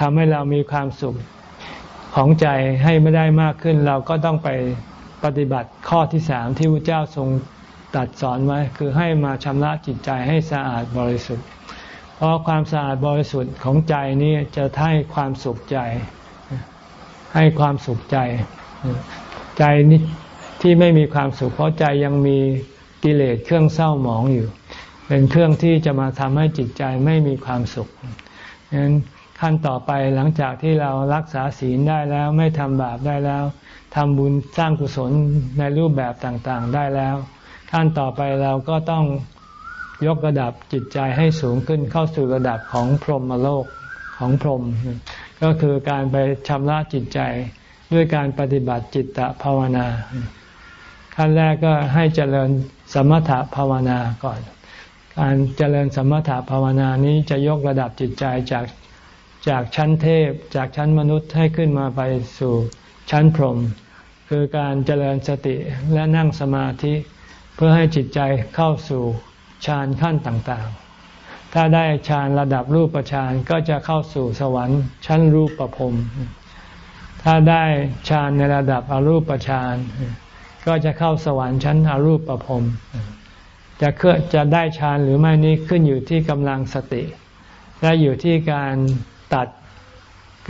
ทำให้เรามีความสุขของใจให้ไม่ได้มากขึ้น เราก็ต้องไปปฏิบัติข้อที่สามที่พระเจ้าทรงตัดสอนไว้ คือให้มาชำระจิตใจให้สะอาดบริสุทธิ์ เพราะความสะอาดบริสุทธิ์ของใจนี้จะให้ความสุขใจ ให้ความสุขใจ ใจนี้ที่ไม่มีความสุข เพราะใจยังมีกิเลสเครื่องเศร้าหมองอยู่ เป็นเครื่องที่จะมาทำให้จิตใจไม่มีความสุข ฉะนั้นขั้นต่อไปหลังจากที่เรารักษาศีลได้แล้วไม่ทำบาปได้แล้วทำบุญสร้างกุศลในรูปแบบต่างๆได้แล้ว ขั้นต่อไปเราก็ต้องยกระดับจิตใจให้สูงขึ้นเข้าสู่ระดับของพรหมโลกของพรหมก็คือการไปชำระจิตใจด้วยการปฏิบัติจิตตภาวนา ขั้นแรกก็ให้เจริญสมถภาวนาก่อน การเจริญสมถะภาวนานี้จะยกระดับจิตใจจากจากชั้นเทพ จากชั้นมนุษย์ให้ขึ้นมาไปสู่ชั้นพรหมคือการเจริญสติและนั่งสมาธิ เพื่อให้จิตใจเข้าสู่ฌานขั้นต่างๆ ถ้าได้ฌานระดับรูปฌานก็จะเข้าสู่สวรรค์ชั้นรูปประพรมถ้าได้ฌานในระดับอรูปฌานก็จะเข้าสวรรค์ชั้นอรูปประพรม จะเคลื่อจะได้ฌานหรือไม่นี้ขึ้นอยู่ที่กำลังสติ และอยู่ที่การตัด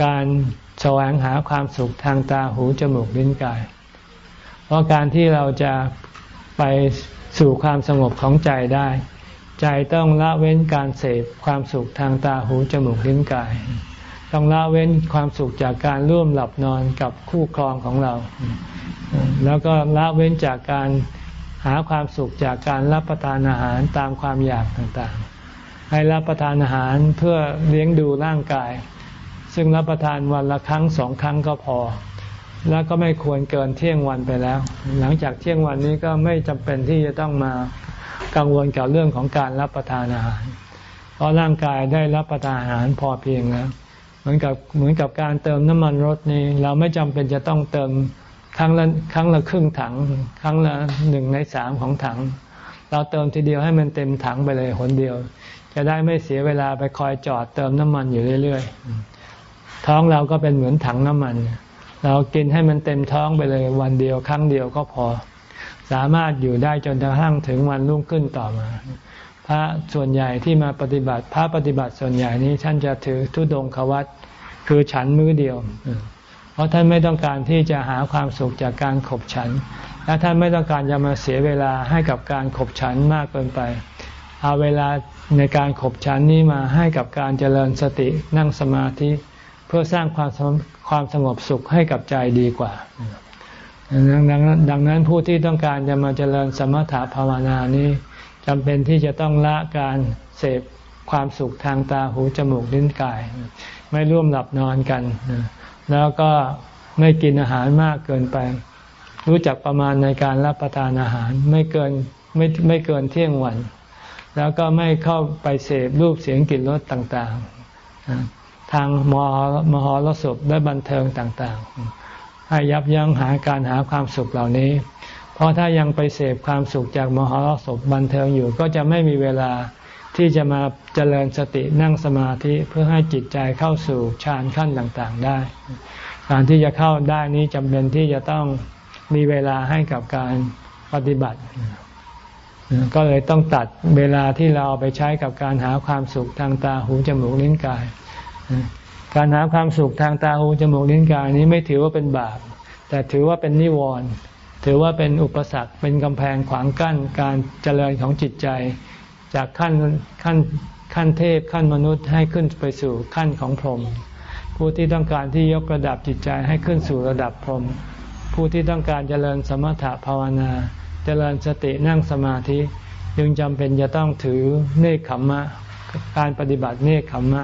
การแสวงหาความสุขทางตาหูจมูกลิ้นกาย เพราะการที่เราจะไปสู่ความสงบของใจได้ ใจต้องละเว้นการเสพความสุขทางตาหูจมูกลิ้นกาย ต้องละเว้นความสุขจากการร่วมหลับนอนกับคู่ครองของเรา แล้วก็ละเว้นจากการ หาความสุขจากการรับประทานอาหารตามความอยากต่างๆ ให้รับประทานอาหารเพื่อเลี้ยงดูร่างกาย ซึ่งรับประทานวันละครั้งสองครั้งก็พอ แล้วก็ไม่ควรเกินเที่ยงวันไปแล้ว หลังจากเที่ยงวันนี้ก็ไม่จำเป็นที่จะต้องมากังวลกับเรื่องของการรับประทานอาหาร เพราะร่างกายได้รับประทานอาหารพอเพียงแล้ว เหมือนกับเหมือนกับการเติมน้ำมันรถนี่เราไม่จำเป็นจะต้องเติม ครั้งละครั้งละครึ่งถัง ครั้งละหนึ่งในสามของถัง เราเติมทีเดียวให้มันเต็มถังไปเลยหนเดียว จะได้ไม่เสียเวลาไปคอยจอดเติมน้ำมันอยู่เรื่อย ๆ ท้องเราก็เป็นเหมือนถังน้ำมัน เรากินให้มันเต็มท้องไปเลย วันเดียวครั้งเดียวก็พอ สามารถอยู่ได้จนกระทั่งถึงวันรุ่งขึ้นต่อมา พระส่วนใหญ่ที่มาปฏิบัติ พระปฏิบัติส่วนใหญ่นี้ท่านจะถือทุดงควัตคือฉันมื้อเดียว ราะท่านไม่ต้องการที่จะหาความสุขจากการขบฉัน และท่านไม่ต้องการจะมาเสียเวลาให้กับการขบฉันมากเกินไป เอาเวลาในการขบฉันนี้มาให้กับการเจริญสตินั่งสมาธิเพื่อสร้างความความสงบสุขให้กับใจดีกว่า ดังนั้นดังนั้นผู้ที่ต้องการจะมาเจริญสมถะภาวนานี้จำเป็นที่จะต้องละการเสพความสุขทางตาหูจมูกลิ้นกาย ไม่ร่วมหลับนอนกัน แล้วก็ไม่กินอาหารมากเกินไป รู้จักประมาณในการรับประทานอาหาร ไม่เกินไม่ไม่เกินเที่ยงวัน แล้วก็ไม่เข้าไปเสพรูปเสียงกลิ่นรสต่างๆ ทางมหมหรสพและบันเทิงต่างๆ ให้ยับยั้งหาการหาความสุขเหล่านี้ เพราะถ้ายังไปเสพความสุขจากมหรสพบันเทิงอยู่ก็จะไม่มีเวลา ที่จะมาเจริญสตินั่งสมาธิเพื่อให้จิตใจเข้าสู่ฌานขั้นต่างๆได้ การที่จะเข้าได้นี้จำเป็นที่จะต้องมีเวลาให้กับการปฏิบัติ ก็เลยต้องตัดเวลาที่เราไปใช้กับการหาความสุขทางตาหูจมูกลิ้นกาย การหาความสุขทางตาหูจมูกลิ้นกายนี้ไม่ถือว่าเป็นบาป แต่ถือว่าเป็นนิวรณ์ถือว่าเป็นอุปสรรคเป็นกำแพงขวางกั้นการเจริญของจิตใจ จากขั้นขั้นขั้นเทพขั้นมนุษย์ให้ขึ้นไปสู่ขั้นของพรหมผู้ที่ต้องการที่ยกระดับจิตใจให้ขึ้นสู่ระดับพรหมผู้ที่ต้องการเจริญสมถะภาวนา เจริญสตินั่งสมาธิจึงจำเป็นจะต้องถือเนคขมมะ การปฏิบัติเนคขมมะ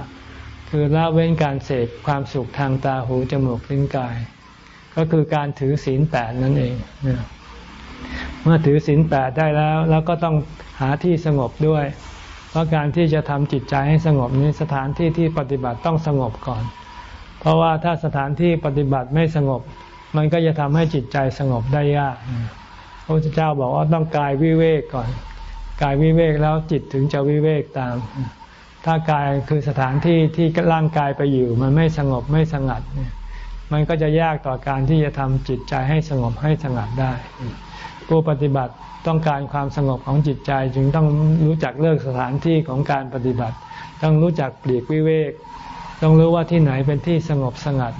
คือละเว้นการเสพความสุขทางตาหูจมูกลิ้นกาย ก็คือการถือศีลแปดนั่นเอง เมื่อถือศีลแปดได้แล้ว แล้วก็ต้อง หาที่สงบด้วย เพราะการที่จะทำจิตใจให้สงบนี้สถานที่ที่ปฏิบัติต้องสงบก่อน เพราะว่าถ้าสถานที่ปฏิบัติไม่สงบ มันก็จะทำให้จิตใจสงบได้ยากพระพุทธเจ้าบอกว่าต้องกายวิเวกก่อน กายวิเวกแล้วจิตถึงจะวิเวกตาม ถ้ากายคือสถานที่ที่ร่างกายไปอยู่ มันไม่สงบไม่สงัด มันก็จะยากต่อการที่จะทำจิตใจให้สงบให้สงัดได้ ผู้ปฏิบัติต้องการความสงบของจิตใจจึงต้องรู้จักเลือกสถานที่ของการปฏิบัติ ต้องรู้จักปลีกวิเวก ต้องรู้ว่าที่ไหนเป็นที่สงบสงัด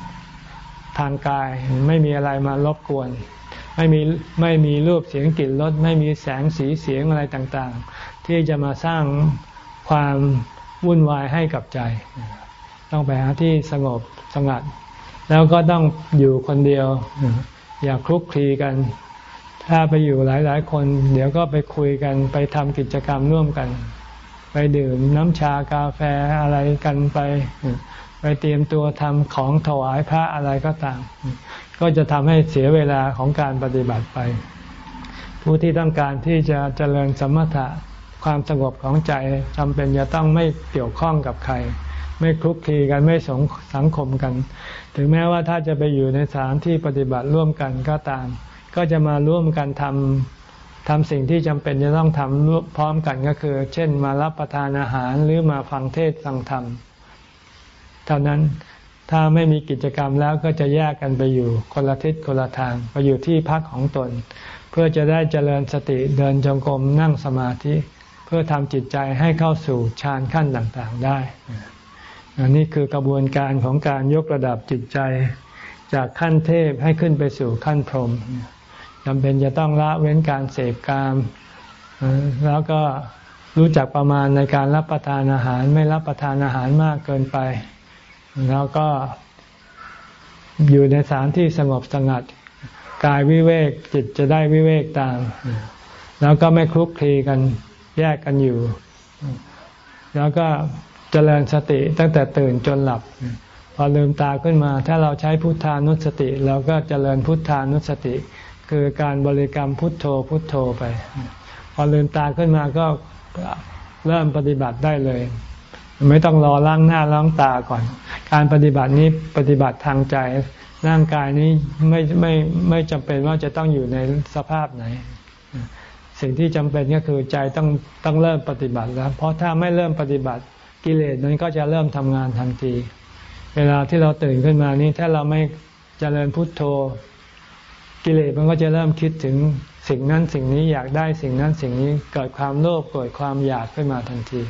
ทางกายไม่มีอะไรมารบกวน ไม่มีไม่มีรูปเสียงกลิ่นรสไม่มีแสงสีเสียงอะไรต่างๆ ที่จะมาสร้างความวุ่นวายให้กับใจ ต้องไปหาที่สงบสงัด แล้วก็ต้องอยู่คนเดียว อย่าคลุกคลีกัน ถ้าไปอยู่หลาย ๆ คน เดี๋ยวก็ไปคุยกันไปทำกิจกรรมร่วมกัน ไปดื่มน้ำชากาแฟอะไรกันไป ไปเตรียมตัวทำของถวายพระอะไรก็ตามก็จะทำให้เสียเวลาของการปฏิบัติไป ผู้ที่ต้องการที่จะเจริญสมถะความสงบของใจจำเป็นจะต้องไม่เกี่ยวข้องกับใคร ไม่คลุกคลีกันไม่สงสังคมกัน ถึงแม้ว่าถ้าจะไปอยู่ในสถานที่ปฏิบัติร่วมกันก็ตาม ก็จะมาร่วมกันทำทำสิ่งที่จำเป็นจะต้องทำพร้อมกันก็คือ เช่นมารับประทานอาหารหรือมาฟังเทศฟังธรรมเท่านั้นถ้าไม่มีกิจกรรมแล้วก็จะแยกกันไปอยู่คนละทิศคนละทางไปอยู่ที่พักของตน เพื่อจะได้เจริญสติเดินจงกรมนั่งสมาธิ เพื่อทำจิตใจให้เข้าสู่ฌานขั้นต่างๆได้ อันนี้คือกระบวนการของการยกระดับจิตใจ จากขั้นเทพให้ขึ้นไปสู่ขั้นพรหม จำเป็นจะต้องละเว้นการเสพกาม แล้วก็รู้จักประมาณในการรับประทานอาหาร ไม่รับประทานอาหารมากเกินไป แล้วก็อยู่ในสถานที่สงบสงัด กายวิเวกจิตจะได้วิเวกตาม แล้วก็ไม่คลุกคลีกันแยกกันอยู่ แล้วก็เจริญสติตั้งแต่ตื่นจนหลับ พอลืมตาขึ้นมา ถ้าเราใช้พุทธานุสติเราก็เจริญพุทธานุสติ คือการบริกรรมพุทโธพุทโธไป พอลืมตาขึ้นมาก็เริ่มปฏิบัติได้เลย ไม่ต้องรอล้างหน้าล้างตาก่อน การปฏิบัตินี้ปฏิบัติทางใจ ร่างกายนี้ไม่ไม่ไม่จำเป็นว่าจะต้องอยู่ในสภาพไหน สิ่งที่จำเป็นก็คือใจต้องต้องเริ่มปฏิบัติแล้ว เพราะถ้าไม่เริ่มปฏิบัติกิเลสนั้นก็จะเริ่มทำงานทันที เวลาที่เราตื่นขึ้นมานี้ถ้าเราไม่เจริญพุทโธ กิเลสมันก็จะเริ่มคิดถึงสิ่งนั้นสิ่งนี้อยากได้สิ่งนั้นสิ่งนี้เกิดความโลภเกิดความอยากขึ้นมาทันที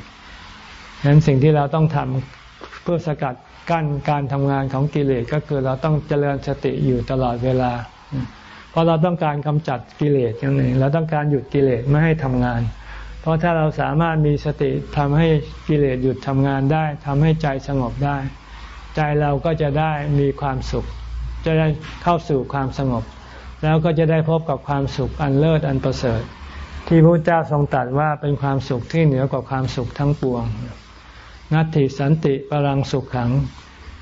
ฉะนั้นสิ่งที่เราต้องทำเพื่อสกัดกั้นการทำงานของกิเลสก็คือเราต้องเจริญสติอยู่ตลอดเวลา เพราะเราต้องการกำจัดกิเลสอย่างหนึ่งเราต้องการหยุดกิเลสไม่ให้ทำงาน เพราะถ้าเราสามารถมีสติทำให้กิเลสหยุดทำงานได้ทำให้ใจสงบได้ ใจเราก็จะได้มีความสุข จะได้เข้าสู่ความสงบ แล้วก็จะได้พบกับความสุขอันเลิศอันประเสริฐ ที่พระเจ้าทรงตรัสว่าเป็นความสุขที่เหนือกว่าความสุขทั้งปวง นัตติสันติปรังสุขขัง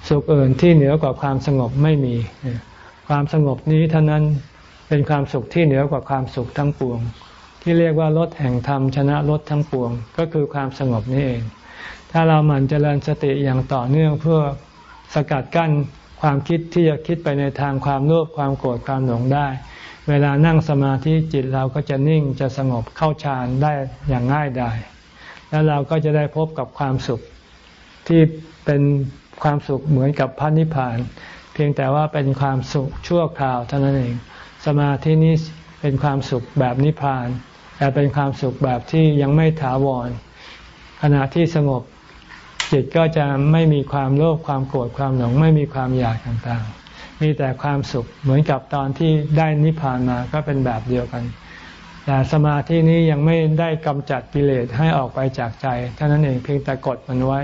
สุขอื่นที่เหนือกว่าความสงบไม่มี ความสงบนี้เท่านั้นเป็นความสุขที่เหนือกว่าความสุขทั้งปวง ที่เรียกว่ารถแห่งธรรมชนะรถทั้งปวง ก็คือความสงบนี่เอง ถ้าเราหมั่นเจริญสติอย่างต่อเนื่องเพื่อสกัดกั้น ความคิดที่จะคิดไปในทางความโลภความโกรธความหลงได้ เวลานั่งสมาธิจิตเราก็จะนิ่งจะสงบเข้าฌานได้อย่างง่ายดายแล้วเราก็จะได้พบกับความสุขที่เป็นความสุขเหมือนกับพระนิพพาน เพียงแต่ว่าเป็นความสุขชั่วคราวเท่านั้นเอง สมาธินี้เป็นความสุขแบบนิพพาน แต่เป็นความสุขแบบที่ยังไม่ถาวร ขณะที่สงบ จิตก็จะไม่มีความโลภความโกรธความหลง ไม่มีความอยากต่างๆ มีแต่ความสุขเหมือนกับตอนที่ได้นิพพานมาก็เป็นแบบเดียวกัน แต่สมาธินี้ยังไม่ได้กำจัดกิเลสให้ออกไปจากใจเท่านั้นเองเพียงแต่กดมันไว้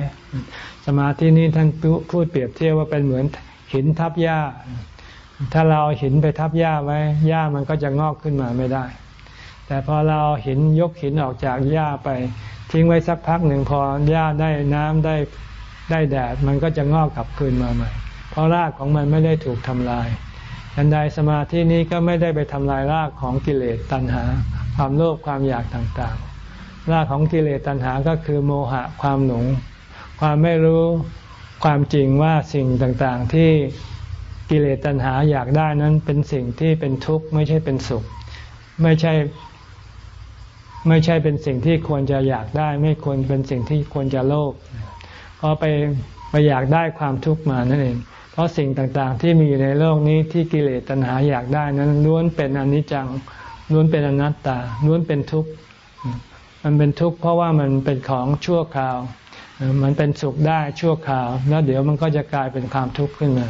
สมาธินี้ท่านพูดเปรียบเทียบว่าเป็นเหมือนหินทับหญ้า ถ้าเราหินไปทับหญ้าไว้หญ้ามันก็จะงอกขึ้นมาไม่ได้ แต่พอเราหินยกหินออกจากหญ้าไป ทิ้งไว้สักพักหนึ่งพอหญ้าได้น้ำได้ได้แดดมันก็จะงอกกลับคืนมาใหม่ เพราะรากของมันไม่ได้ถูกทำลายอันใดสมาธินี้ก็ไม่ได้ไปทำลายรากของกิเลสตัณหา ความโลภความอยากต่างๆ รากของกิเลสตัณหาก็คือโมหะความหลงความไม่รู้ความจริงว่าสิ่งต่างๆ ที่กิเลสตัณหาอยากได้นั้นเป็นสิ่งที่เป็นทุกข์ไม่ใช่เป็นสุข ไม่ใช่ ไม่ใช่เป็นสิ่งที่ควรจะอยากได้ ไม่ควรเป็นสิ่งที่ควรจะโลภเพราะไปไปอยากได้ความทุกข์มานั่นเอง เพราะสิ่งต่างๆ ที่มีอยู่ในโลกนี้ที่กิเลสตัณหาอยากได้นั้นล้วนเป็นอนิจจังล้วนเป็นอนัตตาล้วนเป็นทุกข์มันเป็นทุกข์เพราะว่ามันเป็นของชั่วคราว มันเป็นสุขได้ชั่วคราว แล้วเดี๋ยวมันก็จะกลายเป็นความทุกข์ขึ้นมา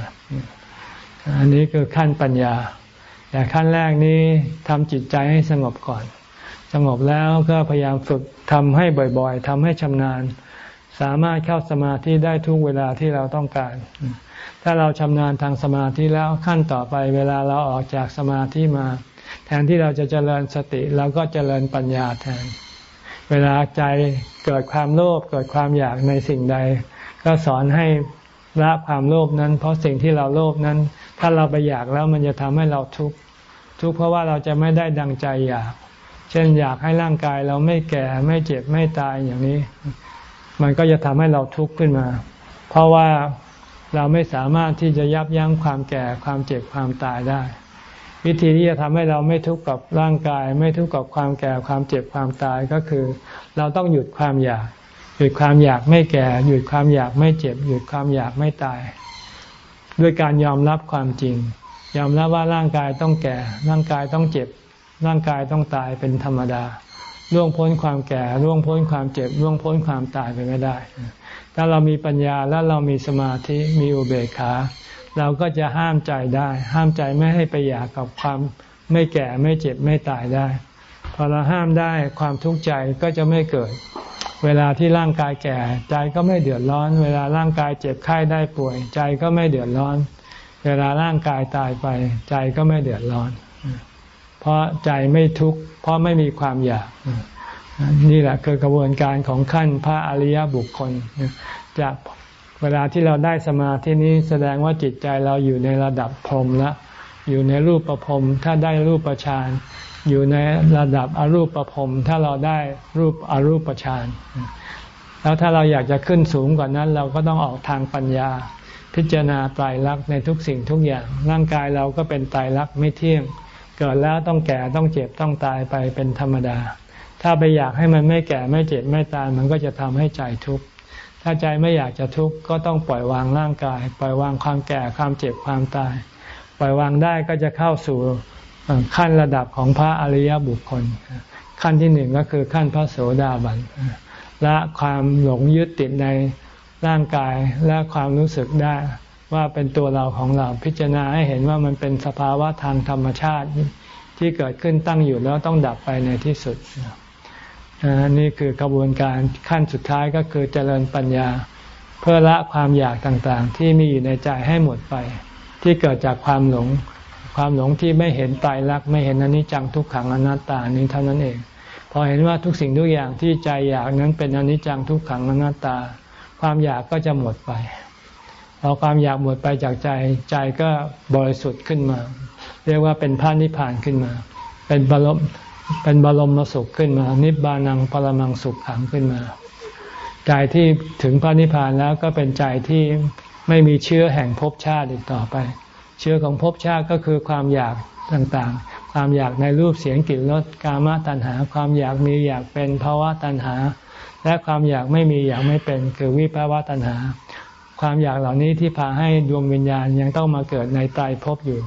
อันนี้คือขั้นปัญญา แต่ขั้นแรกนี้ทำจิตใจให้สงบก่อน สงบแล้วก็พยายามฝึกทำให้บ่อยๆทำให้ชำนาญ สามารถเข้าสมาธิได้ทุกเวลาที่เราต้องการ ถ้าเราชำนาญทางสมาธิแล้วขั้นต่อไปเวลาเราออกจากสมาธิมา แทนที่เราจะเจริญสติเราก็เจริญปัญญาแทน เวลาใจเกิดความโลภเกิดความอยากในสิ่งใด ก็สอนให้ละความโลภนั้น เพราะสิ่งที่เราโลภนั้น ถ้าเราไปอยากแล้วมันจะทำให้เราทุกข์ทุกข์เพราะว่าเราจะไม่ได้ดังใจอยาก เช่นอยากให้ร่างกายเราไม่แก่ไม่เจ็บไม่ตายอย่างนี้ มันก็จะทำให้เราทุกข์ขึ้นมา เพราะว่าเราไม่สามารถที่จะยับยั้งความแก่ความเจ็บความตายได้ วิธีที่จะทำให้เราไม่ทุกข์กับร่างกาย ไม่ทุกข์กับความแก่ความเจ็บความตายก็คือ เราต้องหยุดความอยาก หยุดความอยากไม่แก่ หยุดความอยากไม่เจ็บ หยุดความอยากไม่ตาย ด้วยการยอมรับความจริง ยอมรับว่าร่างกายต้องแก่ ร่างกายต้องเจ็บ ร่างกายต้องตายเป็นธรรมดาล่วงพ้นความแก่ล่วงพ้นความเจ็บล่วงพ้นความตายไปไม่ได้ ถ้าเรามีปัญญาแล้วเรามีสมาธิมีอุเบกขา เราก็จะห้ามใจได้ ห้ามใจไม่ให้ไปอยากกับความไม่แก่ไม่เจ็บไม่ตายได้ พอเราห้ามได้ความทุกข์ใจก็จะไม่เกิด เวลาที่ร่างกายแก่ ใจก็ไม่เดือดร้อน เวลาร่างกายเจ็บไข้ได้ป่วย ใจก็ไม่เดือดร้อน เวลาร่างกายตายไป ใจก็ไม่เดือดร้อน เพราะใจไม่ทุกข์เพราะไม่มีความอยาก นี่แหละคือกระบวนการของขั้นพระอริยบุคคลจากเวลาที่เราได้สมาธินี้แสดงว่าจิตใจเราอยู่ในระดับพรหมล้วอยู่ในรูปประพรมถ้าได้รูปประชานอยู่ในระดับอรูปประพรมถ้าเราได้รูปอรูปฌานแล้วถ้าเราอยากจะขึ้นสูงกว่านั้น เราก็ต้องออกทางปัญญา พิจารณาไตรลักษณ์ในทุกสิ่งทุกอย่าง ร่างกายเราก็เป็นไตรลักษณ์ไม่เที่ยง เกิดแล้วต้องแก่ต้องเจ็บต้องตายไปเป็นธรรมดา ถ้าไปอยากให้มันไม่แก่ไม่เจ็บไม่ตายมันก็จะทำให้ใจทุกข์ถ้าใจไม่อยากจะทุกข์ก็ต้องปล่อยวางร่างกาย ปล่อยวางความแก่ความเจ็บความตาย ปล่อยวางได้ก็จะเข้าสู่ขั้นระดับของพระอริยบุคคล ขั้นที่หนึ่งก็คือขั้นพระโสดาบันละความหลงยึดติดในร่างกายและความรู้สึกได้ ว่าเป็นตัวเราของเราพิจารณาให้เห็นว่ามันเป็นสภาวะทางธรรมชาติที่เกิดขึ้นตั้งอยู่แล้วต้องดับไปในที่สุดนี่คือกระบวนการขั้นสุดท้ายก็คือเจริญปัญญา เพื่อละความอยากต่างๆ ที่มีอยู่ในใจให้หมดไป ที่เกิดจากความหลง ความหลงที่ไม่เห็นตายรักไม่เห็นอนิจจังทุกขังอนัตตานี้เท่านั้นเอง พอเห็นว่าทุกสิ่งทุกอย่างที่ใจอยากนั้นเป็นอนิจจังทุกขังอนัตตา ความอยากก็จะหมดไป พอความอยากหมดไปจากใจใจก็บริสุทธิ์ขึ้นมา เรียกว่าเป็นพระนิพพานขึ้นมา เป็นบรมเป็นบรมมสุขขึ้นมา นิบานังปรมังสุขขังขึ้นมาใจที่ถึงพระนิพพานแล้วก็เป็นใจที่ไม่มีเชื้อแห่งภพชาติอีกต่อไป เชื้อของภพชาติก็คือความอยากต่างๆ ความอยากในรูปเสียงกลิ่นรสกามตัณหา ความอยากมีอยากเป็นภาวะตัณหา และความอยากไม่มีอยากไม่เป็นคือวิภาวะตัณหา ความอยากเหล่านี้ที่พาให้ดวงวิญญาณยังต้องมาเกิดในตายภพอยู่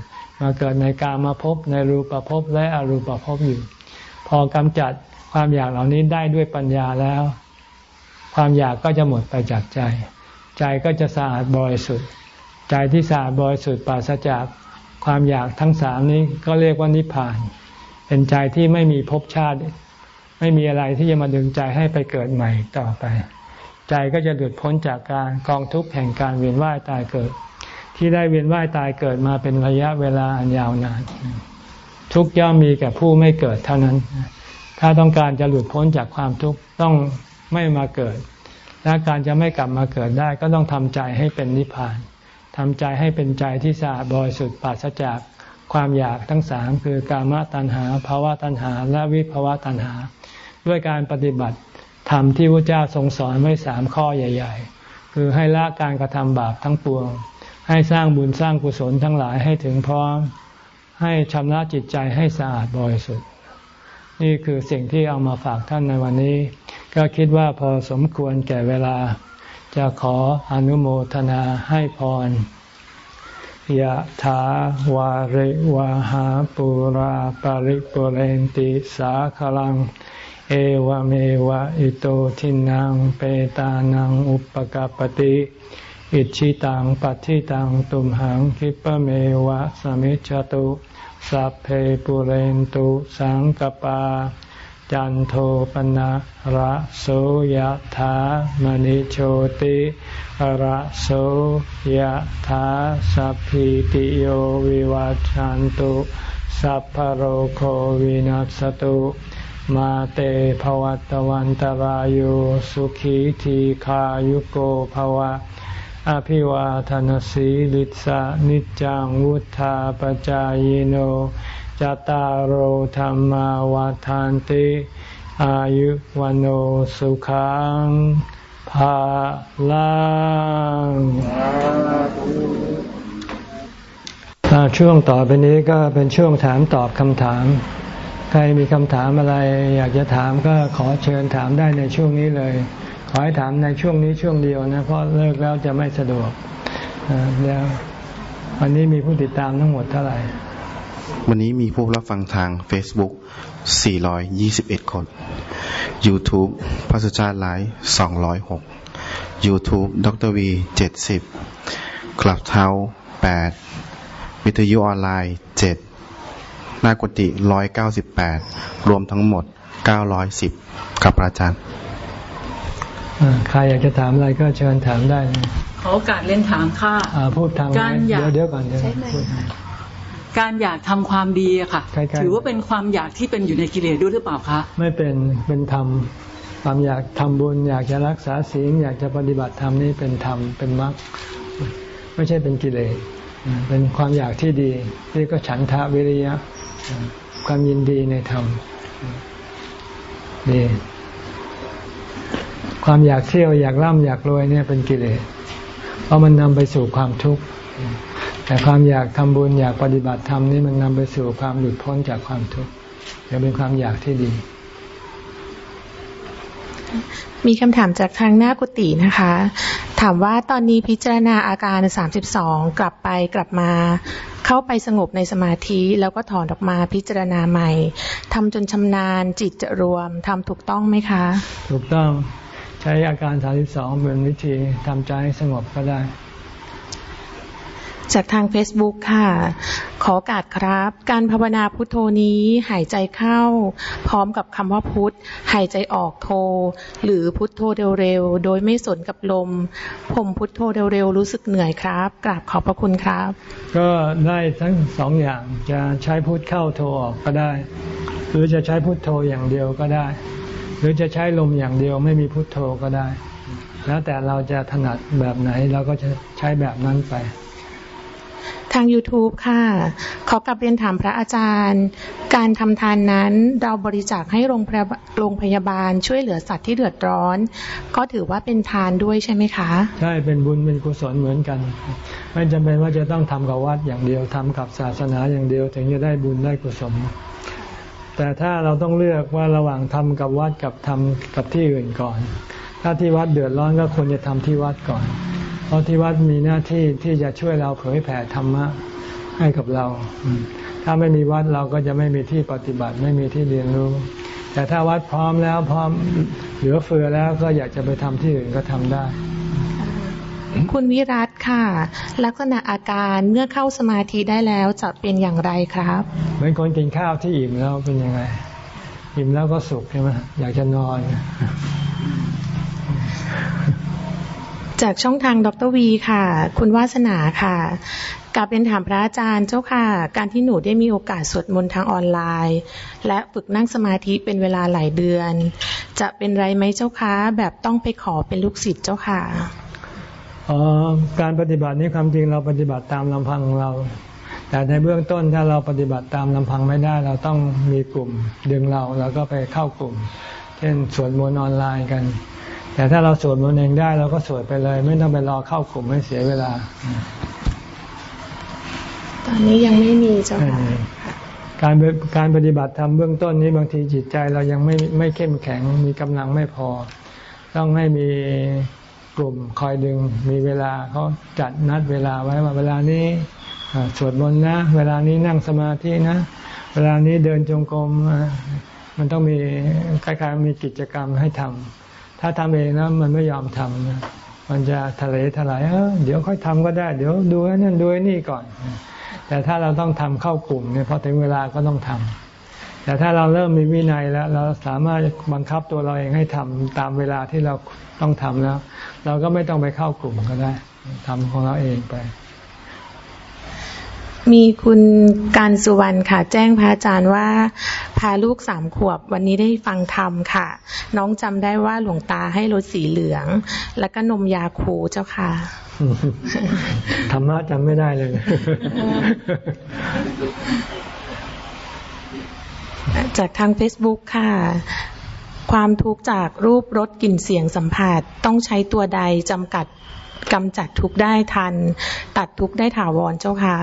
มาเกิดในกามาภพในรูปภพและอรูปภพอยู่ พอกำจัดความอยากเหล่านี้ได้ด้วยปัญญาแล้ว ความอยากก็จะหมดไปจากใจ ใจก็จะสะอาดบริสุทธิ์ ใจที่สะอาดบริสุทธิ์ปราศจากความอยากทั้งสามนี้ก็เรียกว่านิพพาน เป็นใจที่ไม่มีภพชาติ ไม่มีอะไรที่จะมาดึงใจให้ไปเกิดใหม่ต่อไป ใจก็จะหลุดพ้นจากการกองทุกข์แห่งการเวียนว่ายตายเกิด ที่ได้เวียนว่ายตายเกิดมาเป็นระยะเวลาอันยาวนาน ทุกย่อมมีแก่ผู้ไม่เกิดเท่านั้น ถ้าต้องการจะหลุดพ้นจากความทุกข์ต้องไม่มาเกิด และการจะไม่กลับมาเกิดได้ก็ต้องทำใจให้เป็นนิพพานทำใจให้เป็นใจที่สะอาดบริสุทธิ์ปราศจากความอยากทั้งสามคือกามตัณหาภาวะตัณหา และวิภาวะตัณหา ด้วยการปฏิบัติ ธรรมที่พระเจ้าทรงสอนไว้สามข้อใหญ่ ๆ คือให้ละการกระทำบาปทั้งปวง ให้สร้างบุญสร้างกุศลทั้งหลายให้ถึงพร้อม ให้ชำระจิตใจให้สะอาดบริสุทธิ์ นี่คือสิ่งที่เอามาฝากท่านในวันนี้ ก็คิดว่าพอสมควรแก่เวลา จะขออนุโมทนาให้พรยะถาวาริวาหาปุราปาริปุเรนติสาคลัง เอวเมวะอิโตทินังเปตานังอุปกปติอิชิตังปัฏิตังตุมหังคิปเมวะสมิจจตุสัพเพปุเรนตุสังกปา จันโทปนะระโสยธามณิโชติระโสยธาสัพพิติโยวิวัจจันตุสัพพโรโควินัสตุ มาเตภวัตวันตารโยสุขีทีขายุโกภวะ อภิวาทนสีลิสะนิจังวุธาปจายโนจตารโหธรรมวาทานติ อายุวันโอสุขังภาลังช่วงต่อไปนี้ก็เป็นช่วงถามตอบคำถาม ใครมีคำถามอะไรอยากจะถามก็ขอเชิญถามได้ในช่วงนี้เลย ขอให้ถามในช่วงนี้ช่วงเดียวนะเพราะเลิกแล้วจะไม่สะดวกแล้ววันนี้มีผู้ติดตามทั้งหมดเท่าไหร่ วันนี้มีผู้รับฟังทาง Facebook 421 คน YouTube พระสุชาติไลฟ์206 YouTube ดรวี 70คลับเท้า8วิทยุออนไลน์ 7 นากุติ198รวมทั้งหมด910กับอาจารย์ใครอยากจะถามอะไรก็เชิญถามได้ขอโอกาสเล่นถามค่ะพูดทางการอยากเดี๋ยวก่อนเดี๋ยวการอยากทำความดีอะค่ะ ถือว่าเป็นความอยากที่เป็นอยู่ในกิเลสด้วยหรือเปล่าคะไม่เป็นเป็นธรรมความอยากทำบุญ อยากจะรักษาศีลอยากจะปฏิบัติธรรมนี่เป็นธรรมเป็นมรรคไม่ใช่เป็นกิเลสเป็นความอยากที่ดีนี่ก็ฉันทะวิริยะ ความยินดีในธรรมดีความอยากเที่ยวอยากร่ำอยากรวยเนี่ยเป็นกิเลส เพราะมันนำไปสู่ความทุกข์ แต่ความอยากทำบุญอยากปฏิบัติธรรมนี่มันนำไปสู่ความหลุดพ้นจากความทุกข์จะเป็นความอยากที่ดี มีคำถามจากทางหน้ากุฏินะคะ ถามว่าตอนนี้พิจารณาอาการ 32 กลับไปกลับมา เข้าไปสงบในสมาธิแล้วก็ถอนออกมาพิจารณาใหม่ทำจนชำนาญจิตจะรวมทำถูกต้องไหมคะ ถูกต้องใช้อาการ 32 เป็นวิธีทำใจให้สงบก็ได้ จากทาง Facebook ค่ะ ขอการครับ การภาวนาพุทโธนี้หายใจเข้า พร้อมกับคำว่าพุทหายใจออกโท หรือพุทโธเร็วๆ โดยไม่สนกับลม ผมพุทโธเร็วๆ รู้สึกเหนื่อยครับ กราบขอบพระคุณครับ ก็ได้ทั้งสองอย่างจะใช้พุทเข้าโทออกก็ได้ หรือจะใช้พุทโธอย่างเดียวก็ได้ หรือจะใช้ลมอย่างเดียวไม่มีพุทโธก็ได้ แล้วแต่เราจะถนัดแบบไหนเราก็จะใช้แบบนั้นไป ทาง YouTube ค่ะ ขอกลับเรียนถามพระอาจารย์ การทำทานนั้นเราบริจาคให้โรงโรงพยาบาลช่วยเหลือสัตว์ที่เดือดร้อน ก็ถือว่าเป็นทานด้วยใช่ไหมคะ ใช่เป็นบุญเป็นกุศลเหมือนกัน ไม่จำเป็นว่าจะต้องทำกับวัดอย่างเดียวทำกับศาสนาอย่างเดียว ถึงจะได้บุญได้กุศล แต่ถ้าเราต้องเลือกว่าระหว่างทำกับวัดกับทำกับที่อื่นก่อน ถ้าที่วัดเดือดร้อนก็ควรจะทำที่วัดก่อน ราะที่วัดมีหน้าที่ที่จะช่วยเราเผยแผ่ธรรมะให้กับเรา ถ้าไม่มีวัดเราก็จะไม่มีที่ปฏิบัติไม่มีที่เรียนรู้ แต่ถ้าวัดพร้อมแล้วพร้อมเหลือเฟือแล้วก็อยากจะไปทำที่อื่นก็ทำได้ คุณวิรัตค่ะ ลักษณะอาการเมื่อเข้าสมาธิได้แล้วจะเป็นอย่างไรครับ เหมือนคนกินข้าวที่อิ่มแล้วเป็นยังไง อิ่มแล้วก็สุขใช่ไหมอยากจะนอน จากช่องทางดรวีค่ะ คุณวาสนาค่ะกลับเป็นถามพระอาจารย์เจ้าค่ะ การที่หนูได้มีโอกาสสวดมนต์ทางออนไลน์ และฝึกนั่งสมาธิเป็นเวลาหลายเดือน จะเป็นไรไหมเจ้าคะแบบต้องไปขอเป็นลูกศิษย์เจ้าค่ะอ๋อการปฏิบัตินี้ความจริงเราปฏิบัติตามลำพังของเรา แต่ในเบื้องต้นถ้าเราปฏิบัติตามลำพังไม่ได้ เราต้องมีกลุ่มดึงเราแล้วก็ไปเข้ากลุ่ม เช่นสวดมนต์ออนไลน์กัน แต่ถ้าเราสวดมนต์เองได้เราก็สวดไปเลย ไม่ต้องไปรอเข้ากลุ่มให้เสียเวลา ตอนนี้ยังไม่มีเจ้าค่ะการการปฏิบัติทำเบื้องต้นนี้บางทีจิตใจเรายังไม่ไม่เข้มแข็งมีกำลังไม่พอ ต้องให้มีกลุ่มคอยดึงมีเวลาเขาจัดนัดเวลาไว้ว่าเวลานี้สวดมนต์นะ เวลานี้นั่งสมาธินะ เวลานี้เดินจงกรมมันต้องมีคล้ายๆมีกิจกรรมให้ทำ ถ้าทำเองนะมันไม่ยอมทำนะมันจะทะเลทลายเออเดี๋ยวค่อยทำก็ได้ เดี๋ยวดูนั่นดูนี่ก่อน แต่ถ้าเราต้องทำเข้ากลุ่มเนี่ยพอถึงเวลาก็ต้องทำแต่ถ้าเราเริ่มมีวินัยแล้ว เราสามารถบังคับตัวเราเองให้ทำตามเวลาที่เราต้องทำแล้ว เราก็ไม่ต้องไปเข้ากลุ่มก็ได้ทำของเราเองไป มีคุณการสุวรรณค่ะ แจ้งพระอาจารย์ว่า พาลูกสามขวบวันนี้ได้ฟังธรรมค่ะ น้องจำได้ว่าหลวงตาให้รถสีเหลือง แล้วก็นมยาคูเจ้าค่ะธรรมะจำไม่ได้เลย จากทาง Facebook ค่ะความทุกข์จากรูปรสกลิ่นเสียงสัมผัสต้องใช้ตัวใดจำกัดกำจัดทุกได้ทัน ตัดทุกได้ถาวรเจ้าค่ะ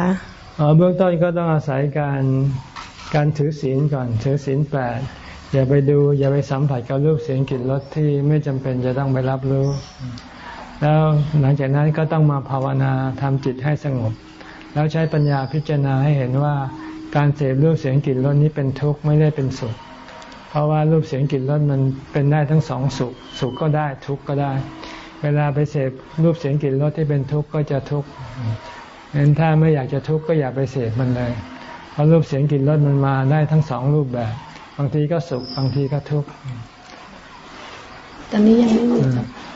เบื้องต้นก็ต้องอาศัยการการถือศีลก่อน ถือศีลแปดอย่าไปดู อย่าไปสัมผัสกับรูปเสียงกลิ่นรสที่ไม่จำเป็นจะต้องไปรับรู้ แล้วหลังจากนั้นก็ต้องมาภาวนาทำจิตให้สงบ แล้วใช้ปัญญาพิจารณาให้เห็นว่าการเสพรูปเสียงกลิ่นรสนี้เป็นทุกข์ไม่ได้เป็นสุข เพราะว่ารูปเสียงกลิ่นรสมันเป็นได้ทั้งสองสุข สุขก็ได้ทุกข์ก็ได้ เวลาไปเสพรูปเสียงกลิ่นรสที่เป็นทุกข์ก็จะทุกข์ เห็นถ้าไม่อยากจะทุกข์ก็อย่าไปเสพมันเลย เพราะรูปเสียงกลิ่นรสมันมาได้ทั้งสองรูปแบบ บางทีก็สุขบางทีก็ทุกข์ ตอนนี้ยังไม่มี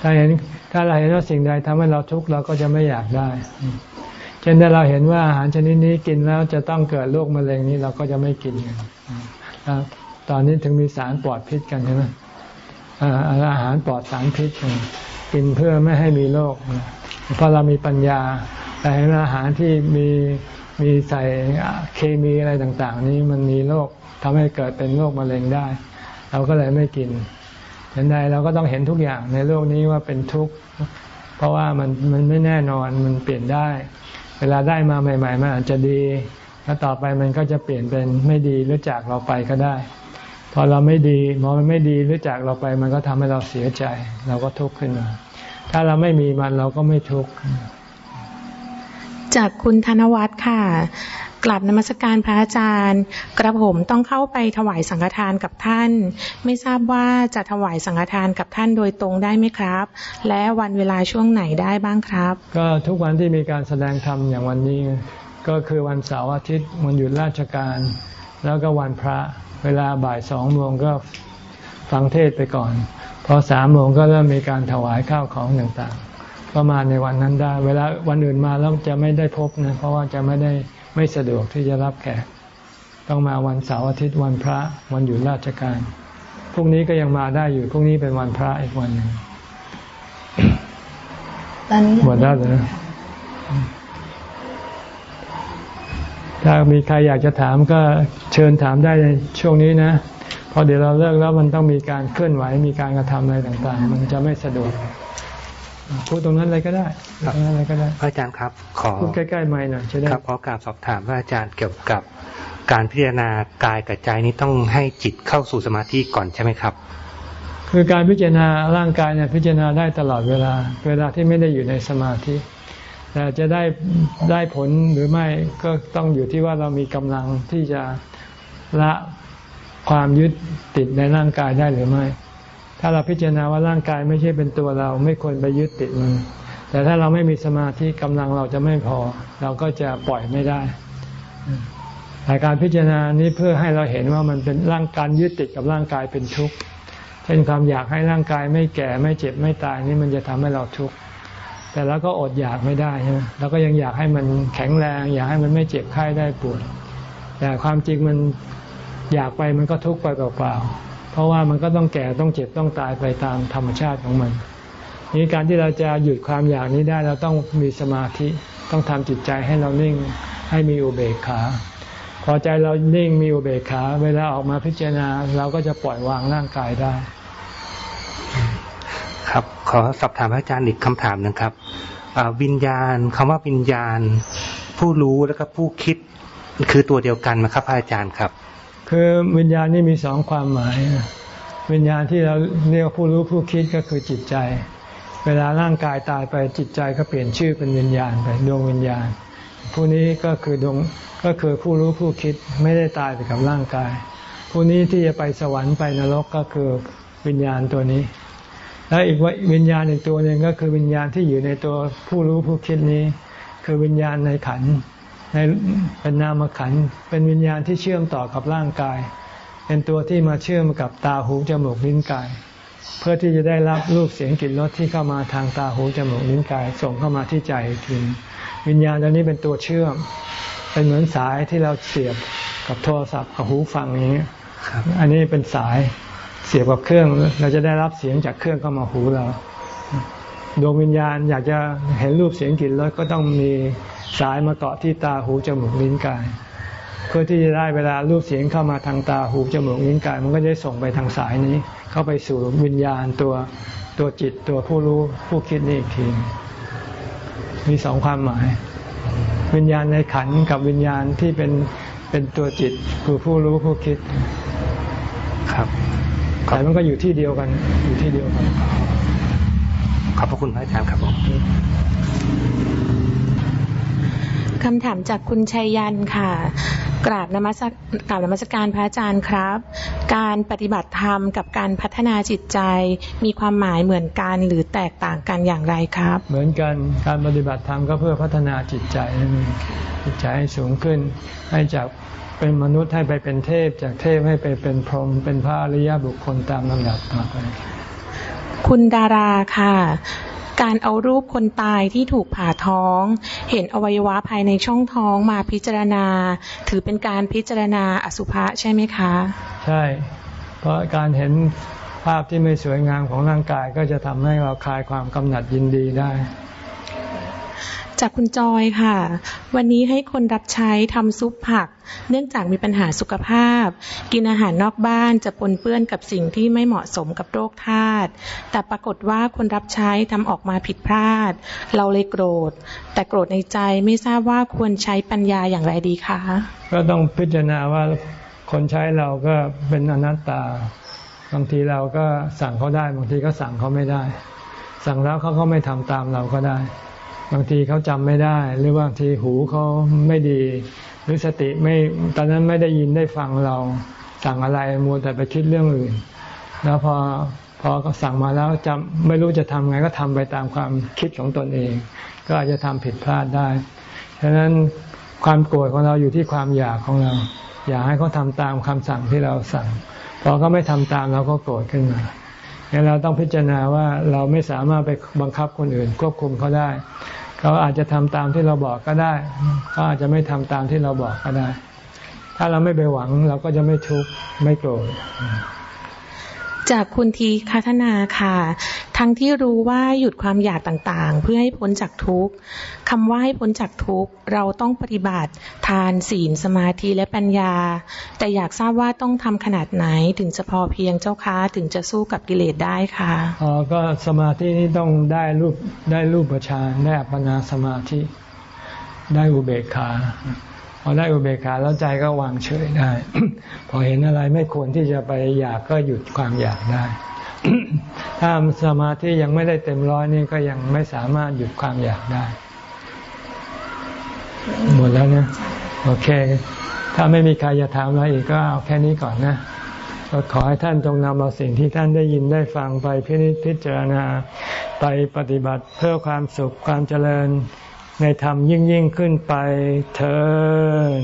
ถ้าเห็นถ้าเราเห็นว่าสิ่งใดทำให้เราทุกข์เราก็จะไม่อยากได้ เช่นถ้าเราเห็นว่าอาหารชนิดนี้กินแล้วจะต้องเกิดโรคมะเร็งนี้เราก็จะไม่กินกันตอนนี้ถึงมีสารปลอดพิษกันใช่ไหมอาหารปลอดสารพิษกินเพื่อไม่ให้มีโรคเพราะเรามีปัญญา แต่อาหารที่มีมีใส่เคมีอะไรต่างๆ นี้มันมีโรคทำให้เกิดเป็นโรคมะเร็งได้ เราก็เลยไม่กินเห็นใดเราก็ต้องเห็นทุกอย่างในโลกนี้ว่าเป็นทุกข์เพราะว่ามันมันไม่แน่นอนมันเปลี่ยนได้ เวลาได้มาใหม่ๆมันอาจจะดี แล้วต่อไปมันก็จะเปลี่ยนเป็นไม่ดีหรือจากเราไปก็ได้ พอเราไม่ดีมองมันไม่ดีหรือจากเราไป มันก็ทำให้เราเสียใจ เราก็ทุกข์ขึ้นมา ถ้าเราไม่มีมันเราก็ไม่ทุกข์ จากคุณธนวัฒน์ค่ะ กลับนมัสการพระอาจารย์ กระผมต้องเข้าไปถวายสังฆทานกับท่าน ไม่ทราบว่าจะถวายสังฆทานกับท่านโดยตรงได้ไหมครับ และวันเวลาช่วงไหนได้บ้างครับ ก็ทุกวันที่มีการแสดงธรรมอย่างวันนี้ ก็คือวันเสาร์อาทิตย์วันหยุดราชการ แล้วก็วันพระเวลาบ่ายสองโมงก็ฟังเทศไปก่อน พอสามโมงก็เริ่มมีการถวายข้าวของต่างๆ ก็มาในวันนั้นได้ เวลาวันอื่นมาแล้วจะไม่ได้พบนะ เพราะว่าจะไม่ได้ไม่สะดวกที่จะรับแขก ต้องมาวันเสาร์อาทิตย์วันพระวันหยุดราชการ พรุ่งนี้ก็ยังมาได้อยู่พรุ่งนี้เป็นวันพระอีกวันหนึ่งตอนนี้หมดได้เลยนะถ้ามีใครอยากจะถามก็เชิญถามได้ในช่วงนี้นะพอเดี๋ยวเราเลิกแล้วมันต้องมีการเคลื่อนไหวมีการกระทำอะไรต่างๆ มันจะไม่สะดวก พูดตรงนั้นอะไรก็ได้ตรงนั้นอะไรก็ได้พระอาจารย์ครับ ขอพูดใกล้ๆไม่หน่อยใช่ไหมครับขอกราบสอบถามพระอาจารย์เกี่ยวกับการพิจารณากายกับใจนี้ต้องให้จิตเข้าสู่สมาธิก่อนใช่ไหมครับ คือการพิจารณาร่างกายเนี่ยพิจารณาได้ตลอดเวลา เวลาที่ไม่ได้อยู่ในสมาธิแต่จะได้ได้ผลหรือไม่ก็ต้องอยู่ที่ว่าเรามีกำลังที่จะละความยึดติดในร่างกายได้หรือไม่ ถ้าเราพิจารณาว่าร่างกายไม่ใช่เป็นตัวเราไม่ควรไปยึดติดมัน แต่ถ้าเราไม่มีสมาธิกำลังเราจะไม่พอ เราก็จะปล่อยไม่ได้แต่การพิจารณานี้เพื่อให้เราเห็นว่ามันเป็นร่างการยึดติดกับร่างกายเป็นทุกข์ เช่นความอยากให้ร่างกายไม่แก่ไม่เจ็บไม่ตายนี่มันจะทำให้เราทุกข์ แต่เราก็อดอยากไม่ได้ใช่ไหมเราก็ยังอยากให้มันแข็งแรง อยากให้มันไม่เจ็บไข้ได้ปวด แต่ความจริงมันอยากไปมันก็ทุกข์ไปเปล่าๆ เพราะว่ามันก็ต้องแก่ต้องเจ็บต้องตายไปตามธรรมชาติของมันนี่การที่เราจะหยุดความอยากนี้ได้เราต้องมีสมาธิต้องทำจิตใจให้เรานิ่งให้มีอุเบกขา พอใจเรานิ่งมีอุเบกขา เวลาออกมาพิจารณาเราก็จะปล่อยวางร่างกายได้ ครับขอสอบถามอาจารย์อีกคำถามนึงครับวิญญาณคำว่าวิญญาณ ผู้รู้แล้วก็ผู้คิดคือตัวเดียวกันไหมครับอาจารย์ครับ คือวิญญาณนี่มีสองความหมาย วิญญาณที่เราเรียกผู้รู้ผู้คิดก็คือจิตใจ เวลาร่างกายตายไปจิตใจก็เปลี่ยนชื่อเป็นวิญญาณไปดวงวิญญาณ ผู้นี้ก็คือดวงก็คือผู้รู้ผู้คิดไม่ได้ตายไปกับร่างกาย ผู้นี้ที่จะไปสวรรค์ไปนรกก็คือวิญญาณตัวนี้ แล้วอีกวิญญาณอีกตัวหนึ่งก็คือวิญญาณที่อยู่ในตัวผู้รู้ผู้คิดนี้ คือวิญญาณในขัน ในเป็นนามขันเป็นวิญญาณที่เชื่อมต่อกับร่างกาย เป็นตัวที่มาเชื่อมกับตาหูจมูกลิ้นกาย เพื่อที่จะได้รับรูปเสียงกลิ่นรสที่เข้ามาทางตาหูจมูกลิ้นกาย ส่งเข้ามาที่ใจทีวิญญาณตัวนี้เป็นตัวเชื่อม เป็นเหมือนสายที่เราเสียบกับโทรศัพท์กับหูฟังอย่างนี้อันนี้เป็นสายเสียบกับเครื่อง เราจะได้รับเสียงจากเครื่องเข้ามาหูเรา ดวงวิญญาณอยากจะเห็นรูปเสียงกลิ่นรสก็ต้องมีสายมาเกาะที่ตาหูจมูกลิ้นกาย เพื่อที่จะได้เวลารูปเสียงเข้ามาทางตาหูจมูกลิ้นกาย มันก็จะส่งไปทางสายนี้ เข้าไปสู่วิญญาณตัวตัวจิตตัวผู้รู้ผู้คิดนี่อีกทีมีสองความหมาย วิญญาณในขันกับวิญญาณที่เป็นเป็นตัวจิตคือผู้รู้ผู้คิด ครับแต่มันก็อยู่ที่เดียวกันอยู่ที่เดียวกัน ขอบพระคุณพระอาจารย์ครับผมคำถามจากคุณชัยยันค่ะ กราบนมัสกราบนมัสการพระอาจารย์ครับ การปฏิบัติธรรมกับการพัฒนาจิตใจ มีความหมายเหมือนกันหรือแตกต่างกันอย่างไรครับ เหมือนกันการปฏิบัติธรรมก็เพื่อพัฒนาจิตใจจิตใจให้สูงขึ้น ให้จากเป็นมนุษย์ให้ไปเป็นเทพ จากเทพให้ไปเป็นพรหมเป็นพระอริยบุคคลตามลำดับต่อไป คุณดาราค่ะ การเอารูปคนตายที่ถูกผ่าท้อง เห็นอวัยวะภายในช่องท้องมาพิจารณา ถือเป็นการพิจารณาอสุภะใช่ไหมคะ ใช่ เพราะการเห็นภาพที่ไม่สวยงามของร่างกายก็จะทำให้เราคลายความกำหนัดยินดีได้ จากคุณจอยค่ะ วันนี้ให้คนรับใช้ทำซุปผัก เนื่องจากมีปัญหาสุขภาพ กินอาหารนอกบ้านจะปนเปื้อนกับสิ่งที่ไม่เหมาะสมกับโรคธาตุแต่ปรากฏว่าคนรับใช้ทำออกมาผิดพลาด เราเลยโกรธ แต่โกรธในใจไม่ทราบว่าควรใช้ปัญญาอย่างไรดีคะก็ต้องพิจารณาว่าคนใช้เราก็เป็นอนัตตาบางทีเราก็สั่งเขาได้บางทีก็สั่งเขาไม่ได้ สั่งแล้วเขาก็ไม่ทำตามเราก็ได้ บางทีเขาจำไม่ได้ หรือบางทีหูเขาไม่ดี หรือสติไม่ตอนนั้นไม่ได้ยินได้ฟังเราสั่งอะไรมัวแต่ไปคิดเรื่องอื่น แล้วพอพอก็สั่งมาแล้วจำไม่รู้จะทำไงก็ทำไปตามความคิดของตนเอง ก็อาจจะทำผิดพลาดได้ฉะนั้นความโกรธของเราอยู่ที่ความอยากของเรา อยากให้เขาทาตามคำสั่งที่เราสั่งพอเขาไม่ทำตามเราก็โกรธขึ้นมาเราต้องพิจารณาว่าเราไม่สามารถไปบังคับคนอื่น ควบคุมเขาได้ เขาอาจจะทำตามที่เราบอกก็ได้เขาอาจจะไม่ทำตามที่เราบอกก็ได้ ถ้าเราไม่ไปหวังเราก็จะไม่ทุกข์ไม่โกรธ จากคุณทีคัฒนาค่ะ ทั้งที่รู้ว่าหยุดความอยากต่างๆ เพื่อให้พ้นจากทุกข์คำว่าให้พ้นจากทุกข์เราต้องปฏิบัติทานศีลสมาธิและปัญญา แต่อยากทราบว่าต้องทำขนาดไหนถึงจะพอเพียงเจ้าคะถึงจะสู้กับกิเลสได้ค่ะอ๋อก็สมาธินี่ต้องได้รูปได้รูปฌานได้อัปปนาสมาธิ ได้อุเบกขา พอได้อุเบกขาแล้วใจก็วางเฉยได้ พอเห็นอะไรไม่ควรที่จะไปอยากก็หยุดความอยากได้ ถ้าสมาธิยังไม่ได้เต็มร้อยนี่ก็ยังไม่สามารถหยุดความอยากได้ หมดแล้วนะโอเค ถ้าไม่มีใครจะถามอะไรอีกก็เอาแค่นี้ก่อนนะก็ขอให้ท่านจงนำเอาสิ่งที่ท่านได้ยินได้ฟังไปพิพิจารณา ไปปฏิบัติเพื่อความสุขความเจริญ ในธรรมยิ่งยิ่งขึ้นไปเถิด